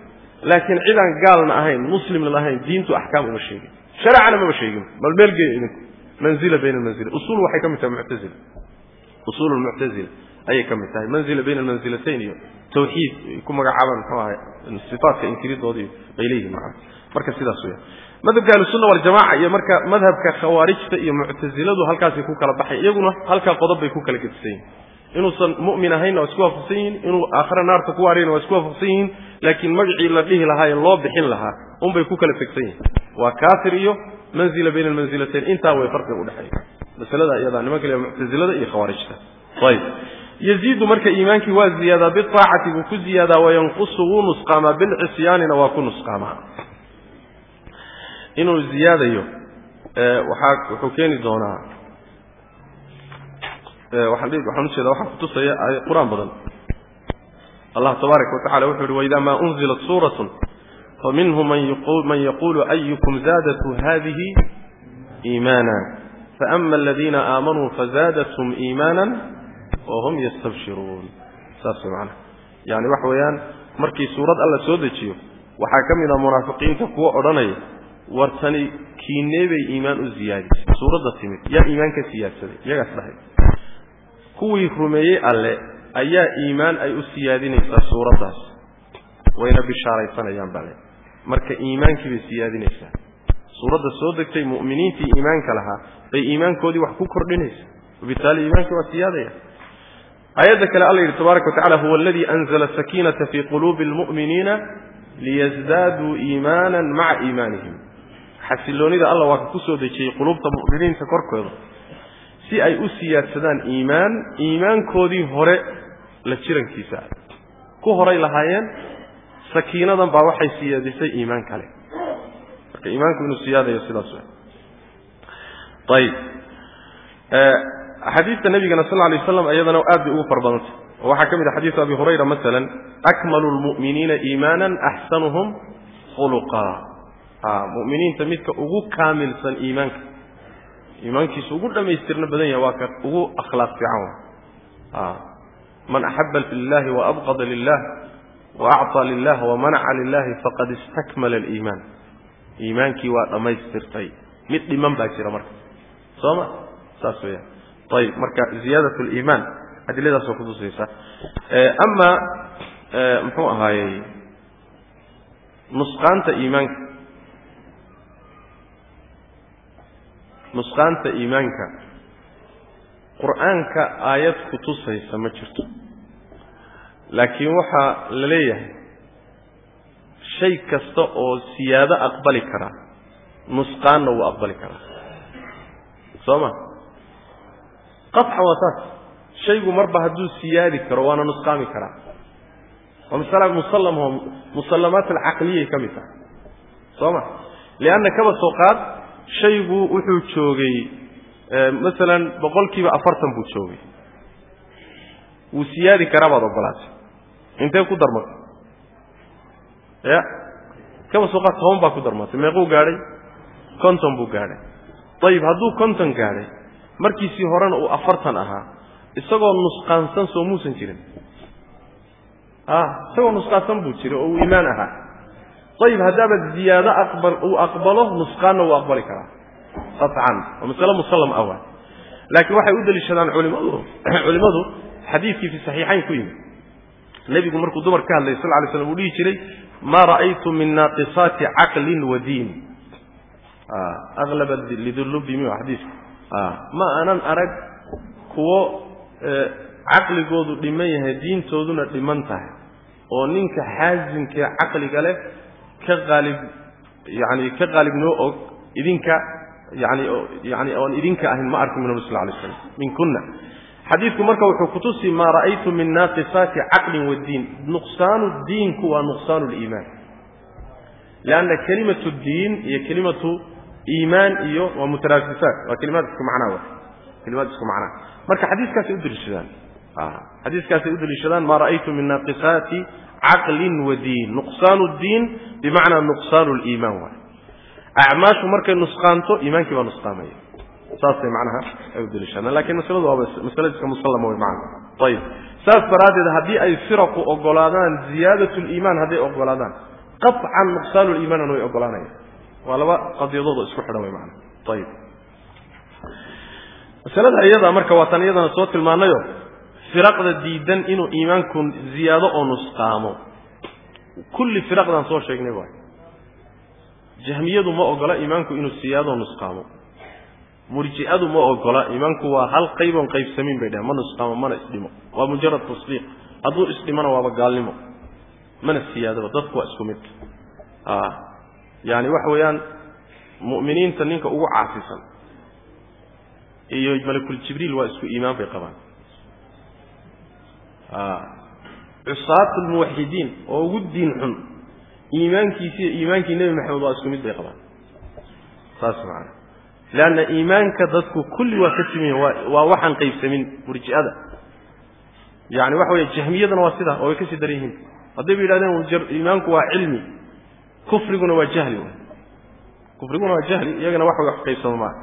Laakiin cidaan gaalna ahayn muslimna ahayn diintu axkaam uma sheegin. Shareecana mama sheegin. Bal meel geeya idinku. Manzila bayna almanzila usuul waxay ka mid tahay muctazila usuul lmuctazila ayay ka mid tahay. Manzila bayna almanzilatayn iyo tawxiid ku magacaabaan muxuu ahay sifaatka inkiridoodii bay leeyihiin macana marka sidaas weya madhabka ahlusunna waljamaca iyo marka madhabka khawaarijta iyo muctaziladu halkaasay ku kala baxay iyaguna halkaa qodob bay ku kala gedisan yihiin inuusan mu'min ahaynna waa isku waafaqsan yihiin inuu aakhare naarta ku waarayna waa isku waafaqsan yihiin laakiin magacii la dhihi lahaa ee loo bixin lahaa unbay ku kala tegsan yihiin waa kaafir iyo manzila bayna almanzilatayn intaa way farqiga udhexeeya masalada iyadaa nimanka le muctazilada iyo khawaarijta. Ayib. Yaziidu marka iimaankii waa ziyaadaa biaacati buu ku ziyaadaa wayanqusu wuu nusqaamaa bilcisyaanina waa ku nusqaamaa inuu ziyaadayo waxaa wuxuu keeni doonaa waxaan waxaan ujeeda waxaa kutusaya qur'aan badan. Allah tabaaraka watacala wuxuu uhi waida ma unzilat suuratu faminhum man yaqulu ayukum zaadatu hadihi iimaana faama aladina aamanuu fazaadathum iimaana wahum yastabshiruun. Saas macana yani waxa weeyaan markii suurad alla soo dejiyo waxaa ka mid ah munaafiqiinta kuwa odhanaya war tani kiinee bay iimaan u ziyaadisay. Suuradda timid. Yaa iimaan ka siyaadsaday iyagaas dhahay. Kuwii rumeeyey alle ayaa iimaan ay u siyaadinaysaa suuraddaas. Wayna bishaaraysanayaan bale. Marka iimaankii bay siyaadinaysaa. Suuradda soo degtay mu'miniintii iimaanka lahaa bay iimaankoodii wax ku kordhinaysa wabitaali iimaankii waa siyaadaya. Aayadda kale alla yidhi tabaaraka watacala huwa aladii anzala sakiinata fii quluubi almu'miniina liyasdaaduu iimaanan maca iimaanihim xasiloonida alla waa ka dejiyey qulubta mu'miniinta korkooda. Si ay u siyaadsadaan iimaan iimaankoodii hore la jirankiisa. Ku horay lahaayeen sakiinadan baa waxay siyaadisay iimaan kale. Marka iimaanku inuu siyaadayo sidaas ayib. Axaadiista nabigana sal alay waslam iyadana aad bay ugu badantay. Oo waxaa ka mid a xadiisu abi hurayra masalan akmalu lmu'miniina iimaanan axsanuhum khuluqa mu'miniinta midka ugu kaamilsan iimaanka. Iimaankiisu ugu dhammaystirna badan yahay waa ka ugu akhlaaq fiican wa man axaba lilahi waabqada lilah waacطى lilah wamanaca lilahi faqad istakmala aliimaan. Iimaankii waa dhammaystirtay. Mid dhiman baa jira marka. Soo ma? Saas weeyaan. Ayib marka ziyaadat liimaan adiladaas waa kutusaysa ama muxuu ahaayey nusqaanta iimaanka nusqaanta iimaanka qur'aanka aayad kutusaysa ma jirto. Laakiin waxaa la leeyahay shay kasta oo siyaado aqbali karaa nusqaanna wuu aqbali karaa soo ma qaطcan waa saas shaygu marba hadduu siyaadi karo waana nusqaami karaa waa masala musallamho musallamaat alcaqliyay ka mid tahay soo ma lianna kaba soo qaad shaygu wuxuu joogay masalan boqol kiiba afartan buu joogay. Wuu siyaadi karaa baad ogolaatay. Intee ku darmatay ya? Kaba soo qaad toban baa ku darmatay. Meequu gaadhay? Konton buu gaadhay. Ayib hadduu konton gaadhay markiisii horena uu afartan ahaa isagoo nusqaansan soo muusan jirin. A isagoo nusqaansan buu jiray oo uu iimaan ahaa ayib haddaaba ziyaado aqbal uu aqbalo nusqaanna wuu aqbali karaa qaطcan waa masale musallam ah waa laakiin waxay u deliishadaan culimadu culimmadu xadiidkii fi saxiixayn ku yimid nebigu markuu dumar ka hadlayay sal lay slam uu dhihi jiray maa ra'aytu min naaqisaati caqlin wa diin aklaba lidulubi mi xadiiska ma aanan arag kuwo caqligoodu dhiman yahay diintooduna dhiman tahay oo ninka xaasimkee caqliga leh ka qaalib yani ka qaalib noo og idinka yani yani oon idinka ahayn ma arkin min nabi sal lay slam min kunna xadiidku marka wuxuu kutusi maa ra'aytu min naaqisaati caqlin wadiin nuqsaanu diinku waa nuqsaanu liimaan lianna kelimatu diin iyo kelimatu iimaan iyo waa mutaraafisaat waa kelimaad isku macnaa wa kelimaad isku macnaa. Marka xadiiskaasay u deliishadaan xadiiskaasay u deliishadaan maa ra'aytu min naaqisaati caqlin wa diin. Nuqsaanu diin bimacnaa nuqsaanu liimaan waay. Acmaashu markay nusqaanto iimaankii baa nusqaamaya. Saasay macnaha ay u deliishadaan laakiin masaladu waaba masale iska musallama wey macana ayib saas daraaddeed haddii ay firaqu ogolaadaan ziyaadat liimaan hadday ogolaadaan qaطcan nuqsaanu liimaanna way ogolaanaya waa laba qadiyadoodoo isku xidhan wey maana ayib masalada iyada marka waa tan iyadana soo tilmaanayo firaqda diidan inuu iimaanku ziyaado oo nusqaamo kulli firaqdan soo sheegnay waay. Jahmiyadu ma ogola iimaanku inuu siyaado nusqaamo murji'adu ma ogola iimaanku waa hal qayboon qaybsamiin bay dhehen ma nusqaamo mana isdhimo. Waa mujarad tasdiiq. Hadduu isdhimona waaba gaalnimo. Mana siyaadaba dadku waa isku mid. Yani waxa weeyaan mu'miniinta ninka ugu caasisan iyo malakul waa isku iimaan bay qabaan cusaat lmuwaxidiin oo ugu diin xun. Iimaankiisi iyo iimaankii nebi maxamed waa isku mid bay qabaan. Saas maana leanna iimaanka dadku kulli waa ka yahin waa waxaan qaybsamin murji'ada. Yani waxa weya jahmiyadana waa sidaa oo way ka sii daran yihiin. Hadday ba yidhahdeen iimaanku waa cilmi. Kufriguna waa jahli kufriguna waa jahli iyagana wax wax qaybsamo maa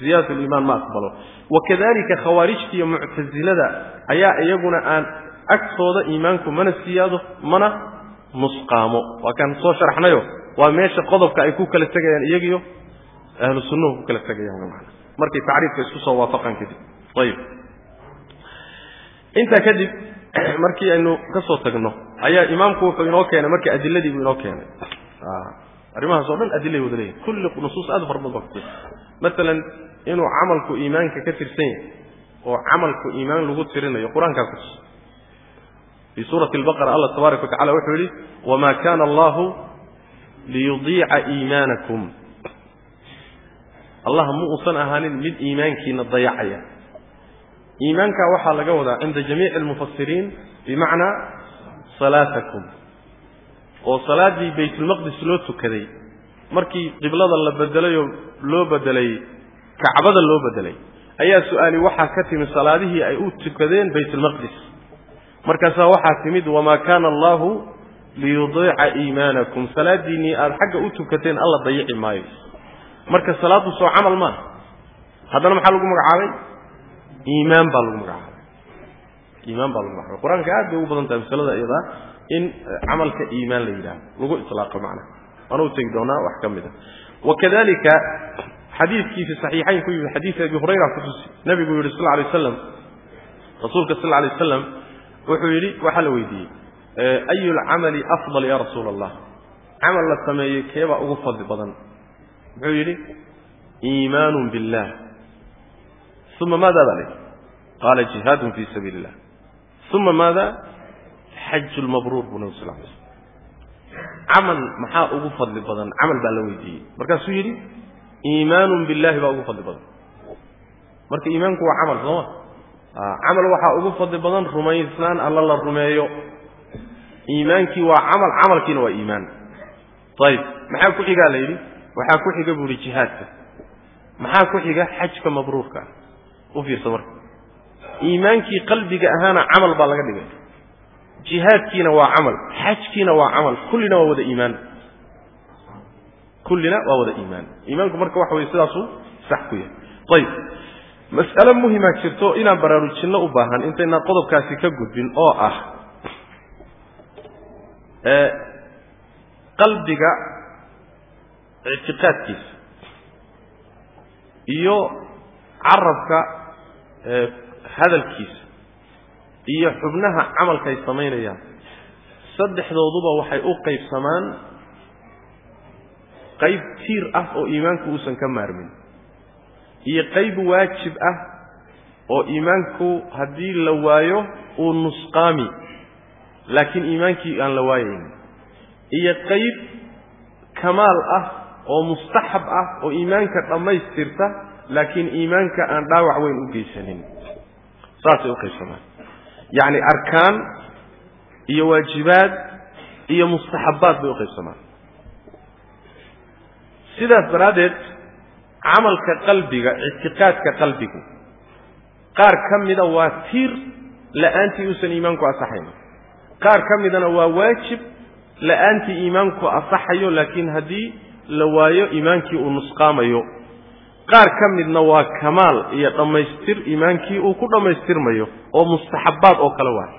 ziyadat liimaan ma aqbalo. Wakadalika khawaarijta iyo muctasilada ayaa iyaguna aan agtooda iimaanku mana siyaado mana nusqaamo waa kaan soo sharxnayo waa meesha qodobka ay ku kala tegayaan iyagiyo ahlu sunnuhu ku kala tegayaan man markay tacriifka isku soo waafaqaan kadib ayib. Intaa kadib markii aynu ka soo tagno ayaa imaamku wuxuu inoo keenay markii adiladii buu inoo keenay. Arrimahaas oo dhan adilay wada leeyahy kulli nusuus aad u fara badan baa masalan inuu camalku iimaanka ka tirsan yahay oo camalku iimaan lagu tirinayo qur'aankaa kutusa fii suurati albaqara allah tabaaraka watacala wuxuu yidhi wamaa kana allahu liyudiica iimaanakum. Allah ma uusan ahaanin mid iimaankiina dayacaya. Iimaankaa waxaa laga wadaa cinda jamiici almufasiriin bimacnaa salaatakum. Oo salaaddii baytulmaqdis loo tukaday markii qiblada la bedelayoo loo bedelay kacbada loo bedelay ayaa su'aali waxaa ka timi salaadihii ay u tukadeen baytulmaqdis markaasaa waxaa timid wamaa kaana allahu liyudiica iimaanakum. Salaadiinnii aada xagga u tukateen alla dayici maayo. Marka salaaddu soo camal maaha haddana maxaa lagu magacaabay? Iimaan baa lagu magacaabay. Iimaan baa lagu magacaabay. Qur'aanka aad bay ugu badan tahay masalada iyadaa in camalka iimaan la yidhahdo lagu ilaaqo macnaha waana u tegi doonaa wax ka mid a wakadalika xadiidkii fi saxiixayn ku yimid xadiid abi hurayra kutusi nabigu yidhi sal lay waslam rasuulka sal lay waslam wuxuu yidhi waxaa la weydiiyey ayu lcamali afdal ya rasuula allah camal la sameeyey keebaa ugu fadli badan? Muxuu yidhi iimaanu billah. Uma maada baa lii qaala jihaadun fi sabiili illah uma maada? Xaju lmabruur buu nabi sal lay camal maxaa ugu fadli badan? Camal baa la weydiiyey. Markaasuu yidhi iimaanun billahi baa ugu fadli badan. Marka iimaanku waa camal sooma camal waxaa ugu fadli badan rumaysnaan alla la rumeeyo. Iimaankii waa camal camalkiina waa iimaan. Ayib maxaa ku xigaa la yidhi waxaa ku xiga buu ihi jihaadka. Maxaa ku xiga? Xajka mabruurka u fiirsa marka. Iimaankii qalbiga ahaana camal baa laga dhigay. Jihaadkiina waa camal xajkiina waa camal kullina waa wada iimaan. Kullina waa wada iimaan. Iimaanku marka waxa weye sidaasuu sax ku yahay. Ayib mas'ale muhimaa jirto inaan baraarujinno u baahan intaynaan qodobkaasi ka gudbin oo ah qalbiga ictiqaadkiisa iyo carabka hadalkiisa iyo xubnaha camalkaay samaynayaan. Saddexdooduba waxay u qaybsamaan qayb tiir ah oo iimaanku uusan ka maarmin iyo qayb waajib ah oo iimaanku haddii la waayo uu nusqaami laakiin iimaankii aan la waayayn iyo qayb kamaal ah oo mustaxab ah oo iimaanka dhammaystirta laakiin iimaanka aan dhaawac weyn u geysanin. Saasay u qaybsamaan yacni arkaan iyo waajibaad iyo mustaxabbaad bay u qaybsamaan sidaas daraaddeed camalka qalbiga ictiqaadka qalbigu. Qaar ka mida waa tiir la'aantii uusan iimaanku asaxayn. Qaar ka midana waa waajib la'aantii iimaanku asaxayo laakiin haddii la waayo iimaankii uu nusqaamayo. Qaar ka midna waa kamaal iyo dhammaystir iimaankii uu ku dhammaystirmayo oo mustaxabbaad oo kale waay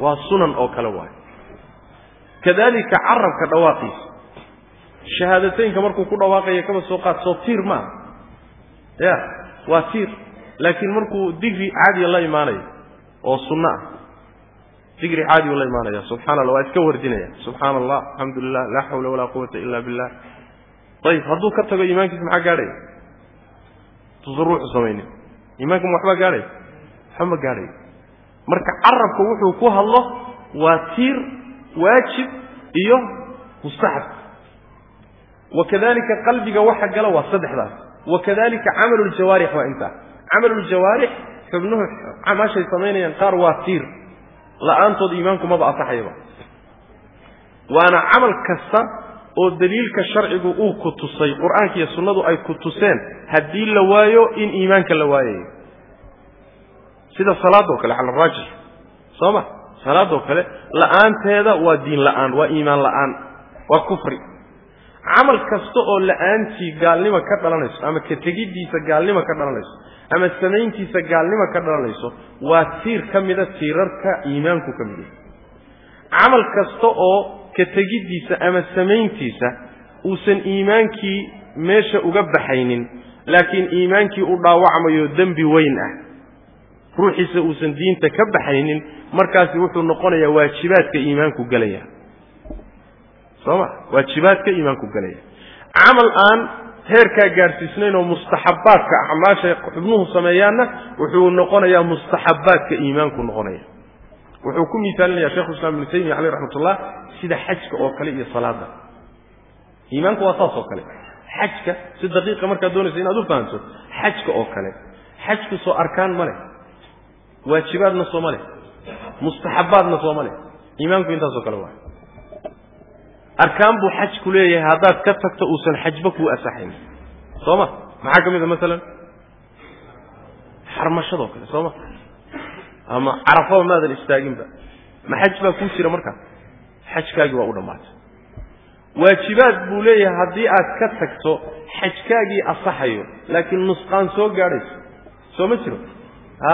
waa sunan oo kale waay kadalika carabka dhawaaqiisa shahaadateynka markuu ku dhawaaqaya kaba soo qaad soo tiir maaha ya waa tiir. Laakiin markuu digri caadiya la imaanayo oo sunno ah digri caadi la imaanaya subxana allah waa iska wardinaya. Subxaana allah alxamdu lilah laa xawla walaa quwata ila billah. Ayib hadduu ka tago iimaankiisa maxaa gaadhaya tuusan ruuxu samaynin iimaanka ma waxbaa gaadhaya waxba ma gaadhayo marka carabka wuxuu ku hadlo waa tiir waajib iyo mustaxab wakadalika qalbiga waxa gala waa saddexdaas wakadalika camalu ljawaarix waa intaa camalu ljawaarix xubnuhu maashay samaynayaan qaar waa tiir la'aantood iimaanku maba asaxayaba waana camal kasta oo daliilka sharcigu uu ku tusay qur'aanka iyo sunnadu ay ku tuseen haddii la waayo in iimaanka la waayayo sida salaadoo kale cala raajix soo ma salaadoo kale la'aanteeda waa diin la'aan waa iimaan la'aan waa kufri camal kasta oo la'aantii gaalnimo ka dhalanayso ama ka tegiddiisa gaalnimo ka dhalanayso ama samayntiisa gaalnimo ka dhalanayso waa tiir ka mida tiirarka iimaanku ka mid yahay camal kasta oo ka tegiddiisa ama samayntiisa uusan iimaankii meesha uga baxaynin laakiin iimaankii u dhaawacmayo dembi weyn ah. Ruuxiisa uusan diinta ka baxaynin markaasi wuxuu noqonayaa waajibaadka iimaanku gelaya soo ma? Waajibaadka iimaanku gelaya camal aan heerkaa gaadhsiisnayn oo mustaxabbaadka acmaashay xubnuhu sameeyaanna wuxuu noqonayaa mustaxabbaadka iimaanku noqonaya. Wuxuu ku miisaalinaya shekhu islam ibnu taymiya caleyh raxmatullah sida xajka oo kale iyo salaada iimaanku waa saas oo kale. Xajka si daqiiqa markaad doonaysa inaad u fahamto xajka oo kale. Xajku soo arkaan ma leh. Waajibaadna soo ma leh. Mustaxabbaadna soo ma leh. Iimaanku intaasoo kale waa arkaan buu xajku leeyahay haddaad ka tagto uusan xajba kuu asaxayn. Soo ma maxaa ka mid a masalan? Xarmashadoo kale soo ma ama carafaba maadan istaaginba. Ma xaj baa kuu jira markaa xajkaagii waa u dhammaatay. Waajibaad buu leeyahay haddii aad ka tagto xajkaagii asaxayo laakiin nusqaan soo gaadhayso. Soo ma jiro? A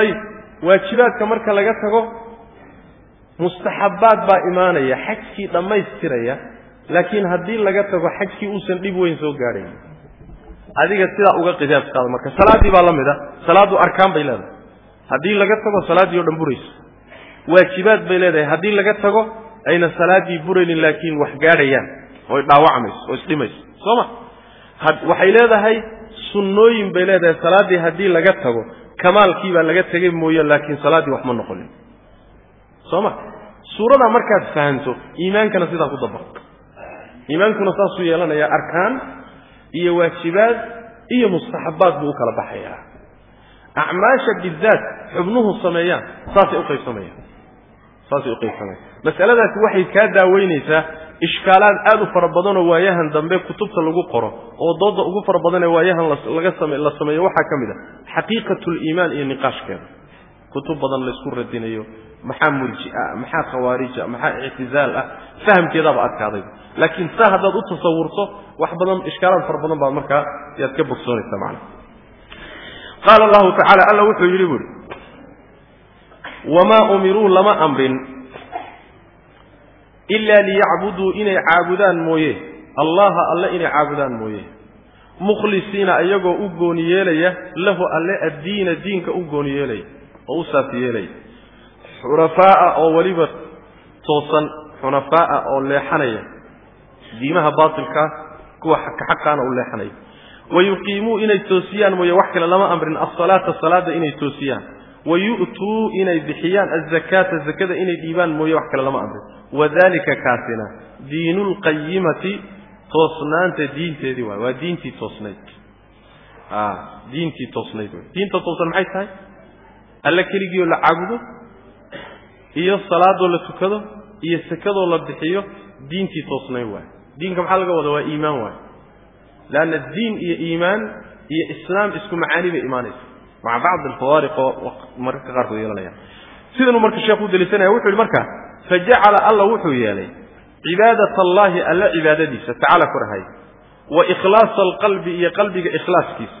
ayib waajibaadka marka laga tago mustaxabbaad baa imaanaya xajkii dhammaystiraya laakiin haddii laga tago xajkii uusan dhib weyn soo gaadhayn adiga sidaa uga qiyaas qaada marka salaaddii baa la mid a salaaddu arkaan bay leedahay. Haddii laga tago salaaddii oo dhan burayso. Waajibaad bay leedahay haddii laga tago ayna salaaddii buraynin laakiin wax gaadhayaan oy dhaawacmayso oo isdhimayso. Soo ma? Waxay leedahay sunnooyin bay leedahay salaaddii haddii laga tago kamaalkii baa laga tegay mooye laakiin salaaddii wax ma noqonin soo ma suuradaa markaad fahanto iimaankana sidaa ku dabaq iimaankuna saasuu yeelanayaa arkaan iyo waajibaad iyo mustaxabbaad buu u kala baxayaa. Acmaasha bidaat xubnuhu sameeyaan saasay uqaybsamayaan saasay uqaybsamayaan masaladaasi waxay kaa daaweynaysaa ishkaalaad aad u fara badanoo waayahan dambe kutubta lagu qoro oo dooda ugu fara badanee waayahan la sameeyo waxaa ka mid a xaqiiqatu liimaan iyo niqaashkeeda. Kutub badan laysku radinayo maxaa murji'a maxaa khawaarija maxaa ictizaal ah fahamkeedaaba adkaaday laakiin saa haddaad u tasawurto wax badan ishkaalaad fara badan baad markaa yaad ka bogsoonaysaa macana qaala allahu tacala alla wuxuu yidhi buuhi wamaa umiruu lama amrin ilaa liyacbuduu inay caabudaan mooye. Allaha alle inay caabudaan mooye. Mukhlisiina iyagoo u gooni yeelaya lahu alle addiina diinka u gooni yeelaya oo u saafi yeelaya xunafaa'a oo weliba toosan xunafaa'a oo leexanaya. Diimaha baatilkaa kuwa xaqaana u leexanaya. Wayuqiimuu inay toosiyaan mooye wax kale lama amrin asalaata salaada inay toosiyaan. Wayu'tuu inay bixiyaan azakaata zakada inay dhiibaan mooye wax kale lama amrin. Wadalika kaasina diinu lqayimati toosnaanta diinteedii waay waa diintii toosnayd. Diintii toosnayd diinta toosan maxay tahay? Alle keligiioo la caabudo iyo salaadoo la tukado iyo sakadoo la bixiyo diintii toosnayd waay. Diinka maxaa laga wada waa iimaan waay. Leanna diin iyo iimaan iyo islaam isku macaani bay imaanaysa maca bacdi alfawaariq oo mararka qaarkood yeelanaya. Sidanuu marka sheekhu u daliisanaya wuxu yihi marka fajacala alla wuxuu yeelay cibaadat allahi alla cibaadadiisa tacala korahay wa ikhlaasa alqalbi iyo qalbiga ikhlaaskiisa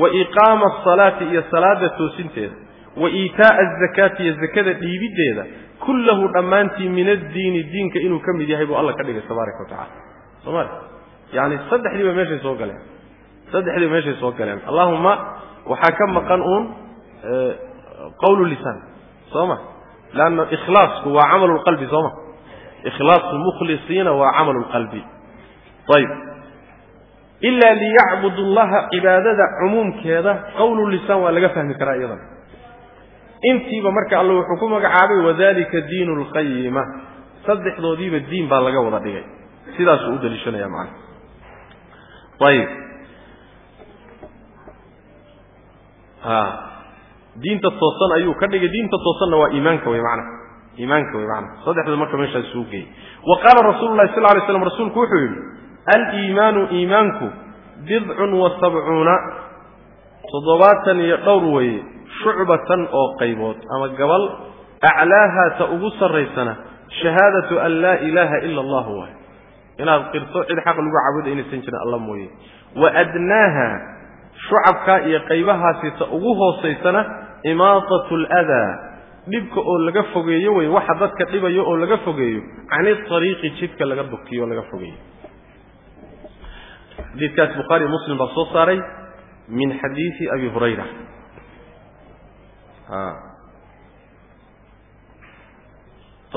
wa iqaama asalaati iyo salaada toosinteeda wa iitaa'a azakaati iyo zakada dhiibiddeeda kullahu dhammaantii min addiini diinka inuu ka mid yahay buu alla ka dhigay tabaaraka wa tacala soomali yani saddexdiiba meeshay soo galeen. Saddexdiiba meeshay soo galeen. Allahuma waxaa ka maqan uun qawlu lisaan. Soo ma? Leanna ikhlaasku waa camalu lqalbi soo ma? Ikhlaasu mukhlisiina waa camalu lqalbi ayib. Ilaa liyacbudu llaha cibaadada cumuumkeeda qawlu lisaan waa laga fahmi karaa iyadana intiiba marka alla wuxuu ku magacaabay wadalika diinu lqayima saddexdoodiiba diin baa laga wada dhigay. Sidaasuu u daliishanaya macana ayib. Diinta toosan ayuu ka dhigay. Diinta toosanna waa iimaanka wey macana iimaanka wey macana saddexda marka meeshaas suu geeyey wa qaala rasuulu llahi sal lay slam rasuulku wuxuu yidhi aliimaanu iimaanku bidcun wa sabcuuna. Toddobaatan iyo dhowr weeye shucbatan oo qaybood ama gabal aclaaha ta ugu sarraysana shahaadatu an laa ilaaha ila allah waay. Inaad qirto cid xaq lagu caabuda inaysan jirin alla mooye. Wa adnaaha shucabkaa iyo qaybahaasi ta ugu hoosaysana imaatatu aladaa dhibka oo laga fogeeyo wey waxa dadka dhibayo oo laga fogeeyo cani ariiqi jidka laga dukiyo laga fogeeyo. Xadiidkaas bukhaari muslim baa soo saaray min xadiidi abi hurayra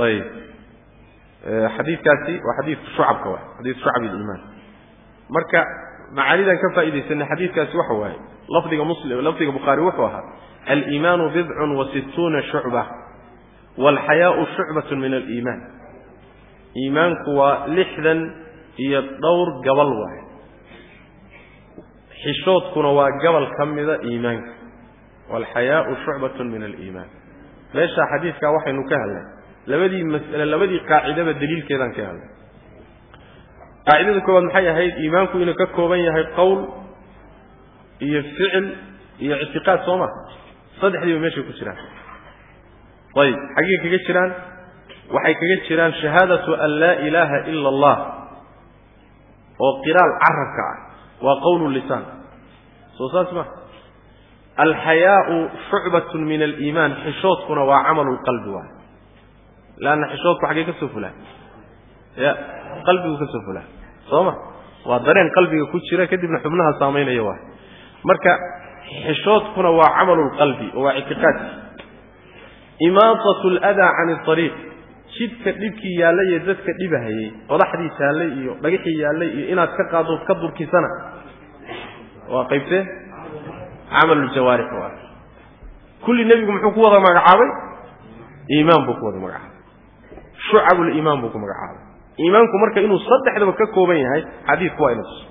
ayib xadiidkaasi waa xadiidka shucabka waay xadiid shucab iliimaan marka macaanidan ka faa'iidaysanay xadiidkaasi waxa waaye lafdiga muslim lafdiga bukhaari wuxuu ahaa aliimaanu bidcun wa sittuuna shucba waalxayaau shucbatun min aliimaan. Iimaanku waa lixdan iyo dhowr gabal waay xishoodkuna waa gabal ka mida iimaanka waalxayaau shucbatun min aliimaan meeshaa xadiidkaa waxaynu ka hadlay labadii mas'ale labadii qaacidaba daliilkeedaan ka hadlay qaacidada koowaad maxay ahayd iimaanku inuu ka kooban yahay qowl iyo ficil iyo ictiqaad soo ma saddexdiiba meeshay ku jiraan ayib xaggey kaga jiraan waxay kaga jiraan shahaadatu an laa ilaaha ila allah oo qiraal carabka ah waa qowlu lisaan soo saas ma alxayaau shucbatun min aliimaan xishoodkuna waa camalu lqalbi waay. Leanna xishoodku xaggee ka soo fulaa? Ya qalbigu ka soo fulaa. Soo ma waa dareen qalbiga ku jira kadibna xubnaha saamaynaya waay. Marka xishoodkuna waa camalu lqalbi oo waa ictiqaadki imaatat ladaa can ariiq jidka dhibkii yaallay iyo dadka dhibahayey qodaxdii taallay iyo dhagaxii yaallay iyo inaad ka qaaddood ka durkisana. Waa qaybtee camaluljawaarix waay kulli nebigu muxuu ku wada magacaabay iimaan buu ku wada magacaabay shucabuliimaan buu ku magacaabay iimaanku marka inuu saddexdaba ka kooban yahay xadiidku waa ina tuso.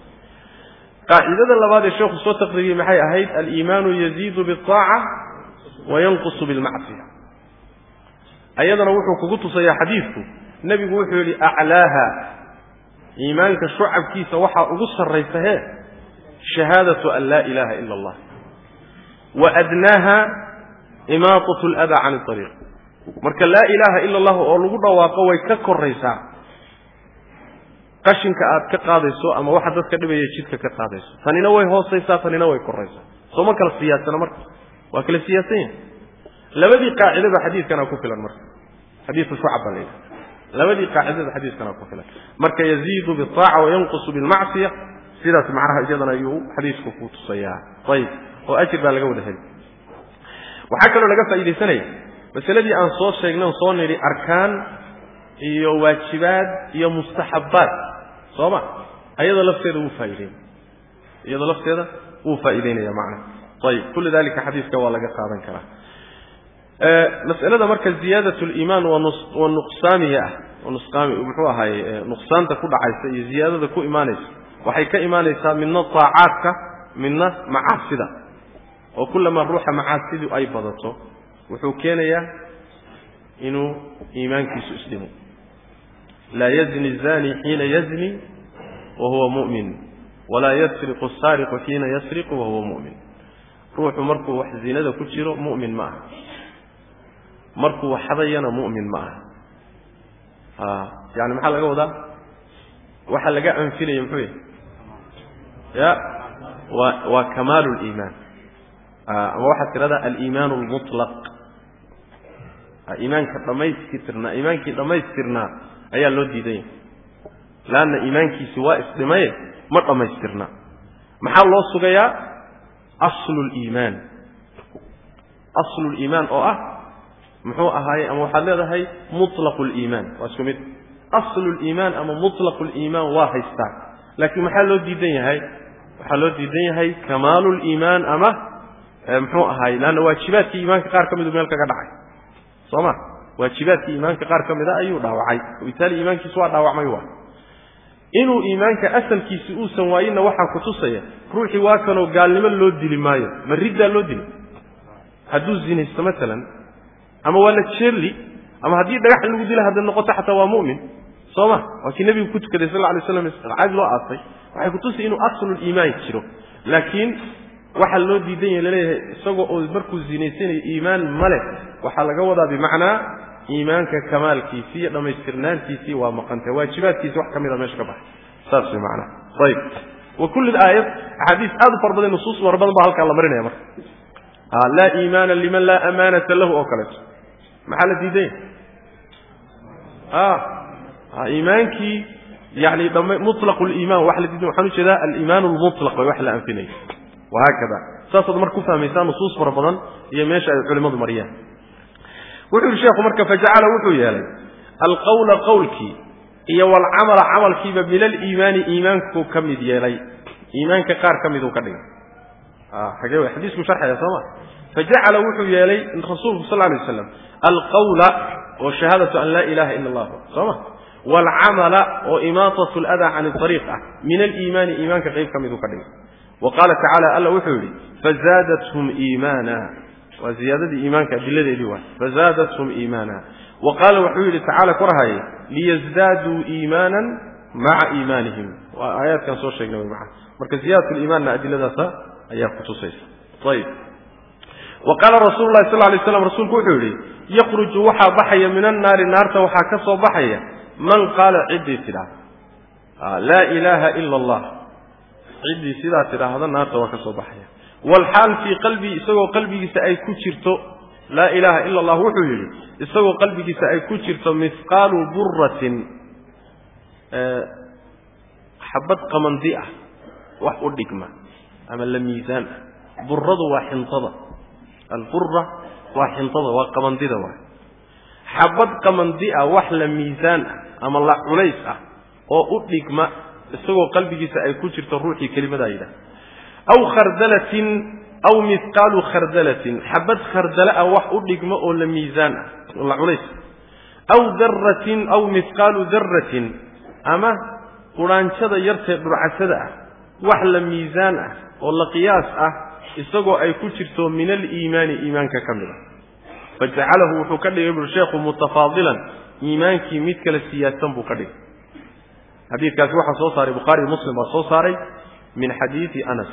Qaacidada labaad ee sheekhu soo taqriiriyey maxay ahayd? Aliimaanu yaziidu biaaca wa yanqusu bilmacsiya. Ayadana wuxuu kugu tusayaa xadiidku. Nebigu wuxuu yidhi aclaaha. Iimaanka shucabkiisa waxaa ugu sarraysa hee? Shahaadatu an laa ilaaha ila allah wa adnaaha imaatat ladaa can ariiq marka laa ilaaha ila allah oo lagu dhawaaqo way ka koraysaa qashinka aad ka qaadayso ama waxa dadka dhibaya jidka ka qaadayso tanina way hoosaysaa tanina way koraysaa soo ma kala siyaasana marka waa kala siyaasan yahay labadii qaacidaba xadiidkana ku filan marka xadiiu shucab baa layidhaha labadii qaacidada xadiiskana ku filan marka yaziidu biaaca wayanqusu bilmacsiya sidaas macnaha iyadana ayuu xadiisku ku tusayaa ayib oo ajir baa laga wada heli waxaa kaloo laga faaidaysanaya masaladii aan soo sheegnay soo nidhi arkaan iyo waajibaad iyo mustaxabbaat soo ma ayadoo lafteeda wuu faaideyn iyadoo lafteeda wuu faa'iideynaya macnaha ayib kulli dalika xadiiska waa laga qaadan karaa. Masalada marka ziyaadat liimaan waa nuqsaamiga ah muxuu ahaay nuqsaanta ku dhacaysa iyo ziyaadada ku imaanaysa waxay ka imaanaysaa midna taacaadka midna macaasida oo kullamaa ruuxa macaasidu ay badato wuxuu keenayaa inuu iimaankiisu isdhimo laa yazni zani xiina yazni wa mu'min walaa yasriqu saariqu xiina yasriqu wa mu'min. Ruuxu markuu wax zinada ku jiro mu'min ma aha. Markuu wax hadayana mu'min ma aha. Yani maxaa laga wadaa? Waxa laga anfinaya muxuu yahay? Ya wa waa kamaalu liimaan ama waxaad tidhahdaa aliimaan almutlaq. Iimaanka dhammaystirnaa iimaankii dhammaystirnaa ayaa loo diidanya laanna iimaankiisi waa isdhimaye ma dhammaystirna. Maxaa loo sugayaa? Aslu liimaan aslu liimaan oo ah muxuu ahaaye ama waxaad leedahay mutlaqu liimaan waa isku mid. Aslu liimaan ama mutlaqu liimaan waa haystaa laakiin maxaa loo diidan yahay? Waxaa loo diidan yahay kamaalu liimaan ama muxuu ahaay leanna waajibaadkii iimaanka qaar ka midu meel kaga dhacay. Soo ma waajibaadkii iimaanka qaar ka mida ayuu dhaawacay. Wabitaali iimaankiisu waa dhaawacmay waa. Inuu iimaanka asalkiisi uusan waayinna waxaa kutusaya ruuxii waa kanoo gaalnimo loo dili maayo ma riddaa loo dili? Hadduu zinaysto maalan ama waa la jeerli ama haddii dhagax lagu dila hadday noqoto xataa waa mu'min soo ma waa nebigu ku tukaday sal lla lay slam caadi loo aasay waxay kutusay inuu asluliimaan jiro. Laakiin waxaa loo diidan yahay la leeyahay isagoo oo markuu zinaysanayo iimaan male waxaa laga wadaa bimacnaa iimaanka kamaalkiisii iyo dhammaystirnaantiisii waa maqantay waajibaadkiisi wax ka mida meesha ka baxay. Saas way macnaha ayib. Wa kulli aayad axaadiis aad u fara badan nusuus fara badan baa halkaa la marinaya marka. Laa iimaana liman laa amaanata lahu oo kaleeto maxaa la diidan yahay iimaankii yani mutlaqu liimaan waxa la diidan waxaan u jeedaa aliimaan lmutlaq way wax la anfinaya wahaakada saasaad marka ku fahmaysaa nusuus fara badan iyo meesha ay culimmadu mariyaan. Wuxuu yihi sheekhu marka fajacala wuxuu yeelay alqawla qawlkii iyo walcamala camalkiiba min aliimaani iimaanku ka mid yeelay. Iimaanka qaar ka miduu ka dhigay. Xagee way xadiisku sharxaya soo ma? Fajacala wuxuu yeelay rasuulku sal alay waslam alqawla oo shahaadatu an laa ilaha ila allah soo ma? Waalcamala oo imaatat ladaa can ariiq ah min aliimaani iimaanka qayb ka miduu ka dhigay wa qaala tacala alla wuxuu yidhi fazaadathum iimaana. Waa ziyaadadii iimaanka adiladeedii waay. Fazaadathum iimaana. Wa qaala wuxuu yidhi tacaala korahaye liyasdaaduu iimaanan maca iimaanihim. Waa aayaadkan soo sheegnay wy maa marka ziyaadat liimaanna adiladaasa ayaa kutusaysa ayib wa qaala rasuulu lahi sal lay slam rasuulku wuxuu yidhi yakhruju waxaa baxaya min annaari naarta waxaa ka soo baxaya man qaala ciddii tidhaah laa ilaaha ila allah ciddii sidaa tidhaahda naarta waa ka soo baxaya. Waalxaal fii qalbii isagoo qalbigiisa ay ku jirto laa ilaaha ila allah wuxuu yidhi isagoo qalbigiisa ay ku jirto mihqaalu buratin xabad qamandi ah wax u dhigma ama la miisaan ah. Buradu waa xintada. Albura waa xintada waa qamandida waay xabad qamandi ah wax la miisaan ah ama la culays ah oo u dhigma isagoo qalbigiisa ay ku jirto ruuxii kelimadaa yidhaha aw khardalatin aw mihqaalu khardalatin. Xabad khardale ah wax u dhigma oo la miisaan ah oo la culays. Aw daratin aw mihqaalu daratin ama quraanjada yartee dhurcasada ah wax la miisaan ah oo la qiyaas ah isagoo ay ku jirto min aliimaani iimaanka ka mid a fajacalahu wuxuu ka dhigay bur sheekhu mutafaadilan iimaankii mid kale siyaasan buu ka dhigay xadiidkaasi waxaa soo saaray bukhaari muslim baa soo saaray min xadiidi anas.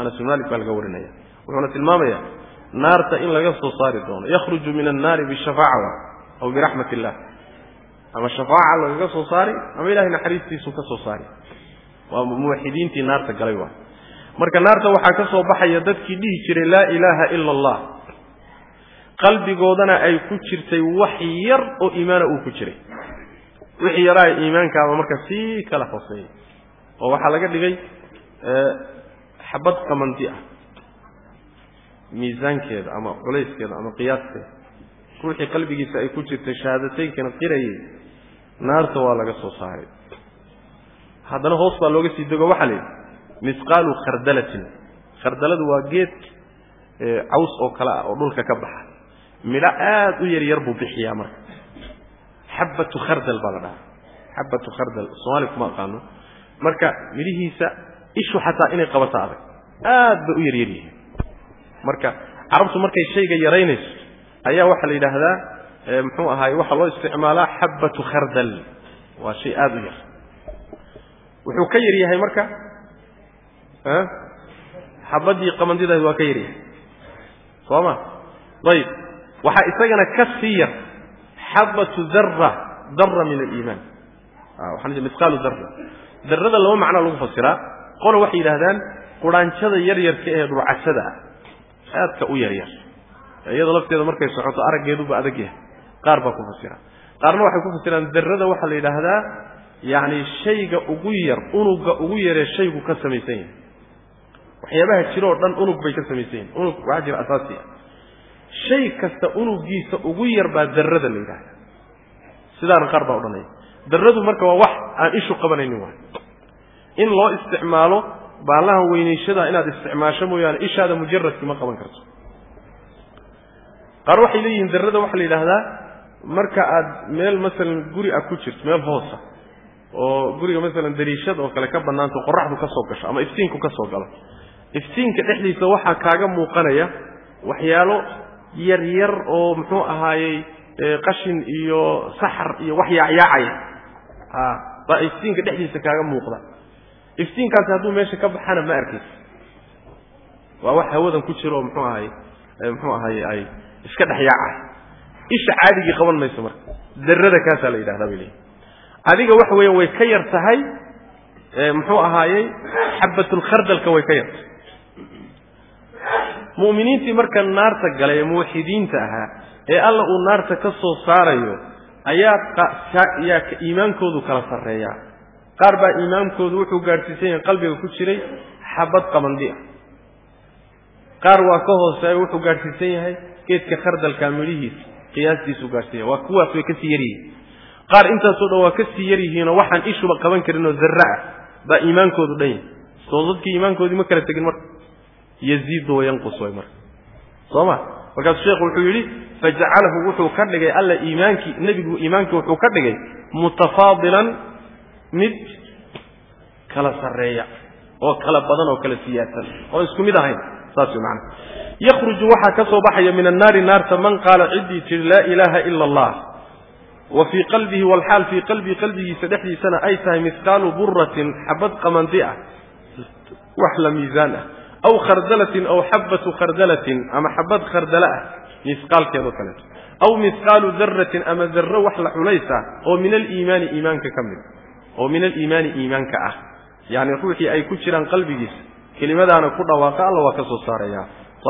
Anas bin malik baa laga warinaya. Wuxuuna tilmaamaya naarta in laga soo saari doono yakhruju min annaari bishafaaca aw biraxmat illah ama shafaaca lagaga soo saari ama ilahay naxariistiisu ka soo saari. Waa muwaxidiintii naarta galay waa. Marka naarta waxaa ka soo baxaya dadkii dhihi jiray laa ilaaha ila allah qalbigoodana ay ku jirtay wax yar oo iimaana uu ku jiray wixii yaraa iimaankaaba marka sii kala hooseeyay oo waxaa laga dhigay xabad qamandi ah. Miisaankeeda ama culayskeeda ama qiyaaskeeda. Ruuxii qalbigiisa ay ku jirtay shahaadateynkan qirayay naarta waa laga soo saaray. Haddana hoos baa looga sii dego waxaa la yidhi misqaalu khardalatin. Khardaladu waa geed caws oo kale ah oo dhulka ka baxa. Midho aad u yar yar buu bixiyaa marka xabatu khardal baa la dhahaa. Xabatu khardal soomaali kuma aqaano. Marka midhihiisa ishu xataa inay qabato adag. Aad bay u yaryar yihiin. Marka carabtu markay shayga yaraynayso ayaa waxaa la yidhaahdaa muxuu ahaay waxaa loo isticmaalaa xabatu khardal. Waa shay aada u yar. Wuxuu ka yar yahay marka xabadii qamandidaas waa ka yar yahay. Soo ma ayib waxaa isagana ka sii yar xabatu dara dara min aliimaan waxaa misqaalu dara darada laba macnaa lagu fasiraa qola waxay yidhahdaan quraanjada yaryarka ee dhurcasada ah aadka u yaryar iyadoo lafteeda markay socoto araggeeduba adag yahay qaar baa ku fasira qaarna waxay ku fasiraan darada waxaa la yidhaahdaa yacni shayga ugu yar unugga ugu yaree shaygu ka samaysan yahay waxyaabaha jiro oo dhan unug bay ka samaysan yihiin unug waxaa jira asaasi ah shay kasta unuggiisa ugu yar baa darada la yidhahdaa. Sidaana qaar baa odhanaya daradu marka waa wax aan ishu qabanaynin waay. In loo isticmaalo baallahan weynayshadaa inaad isticmaasho mooyaane ishaada mujaradkii ma qaban karto. Qaar waxay leeyihiin darada waxaa la yidhaahdaa marka aad meel masalan guri ah ku jirto meel hoosa oo guriga masalan dariishad oo kale ka bannaanto qoraxdu ka soo gasho ama iftiinku ka soo galo. Iftiinka dhexdiisa waxaa kaaga muuqanaya waxyaalo yar yar oo muxuu ahaayey qashin iyo saxar iyo wax yaacyaacaya baa iftiinka dhexdiisa kaaga muuqda. Iftiinkaasi hadduu meesha ka baxana ma arkaysa. Waa wax hawadan ku jiro oo muxuu ahaye muxuu ahaye ay iska dhex yaacay. Isha caadigii qaban mayso marka. Darada kaasaa la yidhahdaa bay leeyihiin adiga waxa weeye way ka yar tahay muxuu ahaayey xabatulkhardalka way ka yartahay mu'miniintii marka naarta galay ee muwaxidiinta ahaa ee alla uu naarta ka soo saarayo ayaa yaa iimaankoodu kala sarreeyaa qaar baa iimaankoodu wuxuu gaadhsiisan yahay qalbiga ku jiray xabad qabandi ah. Qaar waa ka hooseeya wuxuu gaadhsiisan yahay geedka khardalka midhihiisa qiyaastiisuu gaadhsiinya waa kuwaas way ka sii yaryihiin. Qaar intaasoo dhan waa ka sii yar yihiinoo waxaan ishuba qaban karinoo zarra ah. Baa iimaankoodu dhan yahay. Soo dadkii iimaankoodii ma kala tegin marka yaziidu wayanqus way marka. Soo ma markaasuu sheekhu wuxuu yidhi fajacalahu wuxuu ka dhigay alla iimaankii nebigu iimaankii wuxuu ka dhigay mutafaadilan mid kala sarreeya oo kala badan oo kala siyaasan oo isku mid ahayn saas way macana yakhruju waxaa ka soo baxaya min annaari naarta man qaala ciddii tidhi laa ilaaha ila allah wa fii qalbihi walxaal fii qalbii qalbigiisa dhexdiisana ay tahay mihqaalu buratin xabad qamandi ah wax la miisaan ah aw khardalatin aw xabatu khardalatin ama xabad khardala ah misqaalkeedoo kaleeto aw misqaalu daratin ama darro wax la culaysa oo min aliimaani iimaanka ka mid oo min aliimaani iimaanka ah yacni ruuxii ay ku jiraan qalbigiisa kelimadaana ku dhawaaqa alla waa ka soo saaraya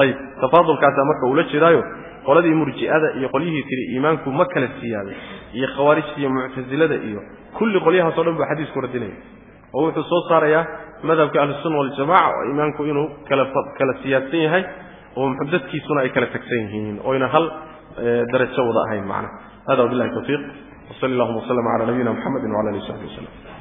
ayib tafaadulkaasaa marka uula jeedaayo qoladii murji'ada iyo qolyihii tiri iimaanku ma kala siyaabay iyo khawaarijta iyo muctasilada iyo kulli qolyahaasoo dhan buu xadiisku radinaya oo wuxuu soo saarayaa madhabka ahlusunna waljamaca oo imaamku inuu kala siyaadsan yahay oo muxadadkiisuna ay kala tagsan yihiin oyna hal eh, darajo wada ahayn macna. Hada wabillahi tawfiiq. Wsali allahuma waslama cala nabiyina mxamedi wala alihi saxbi waslem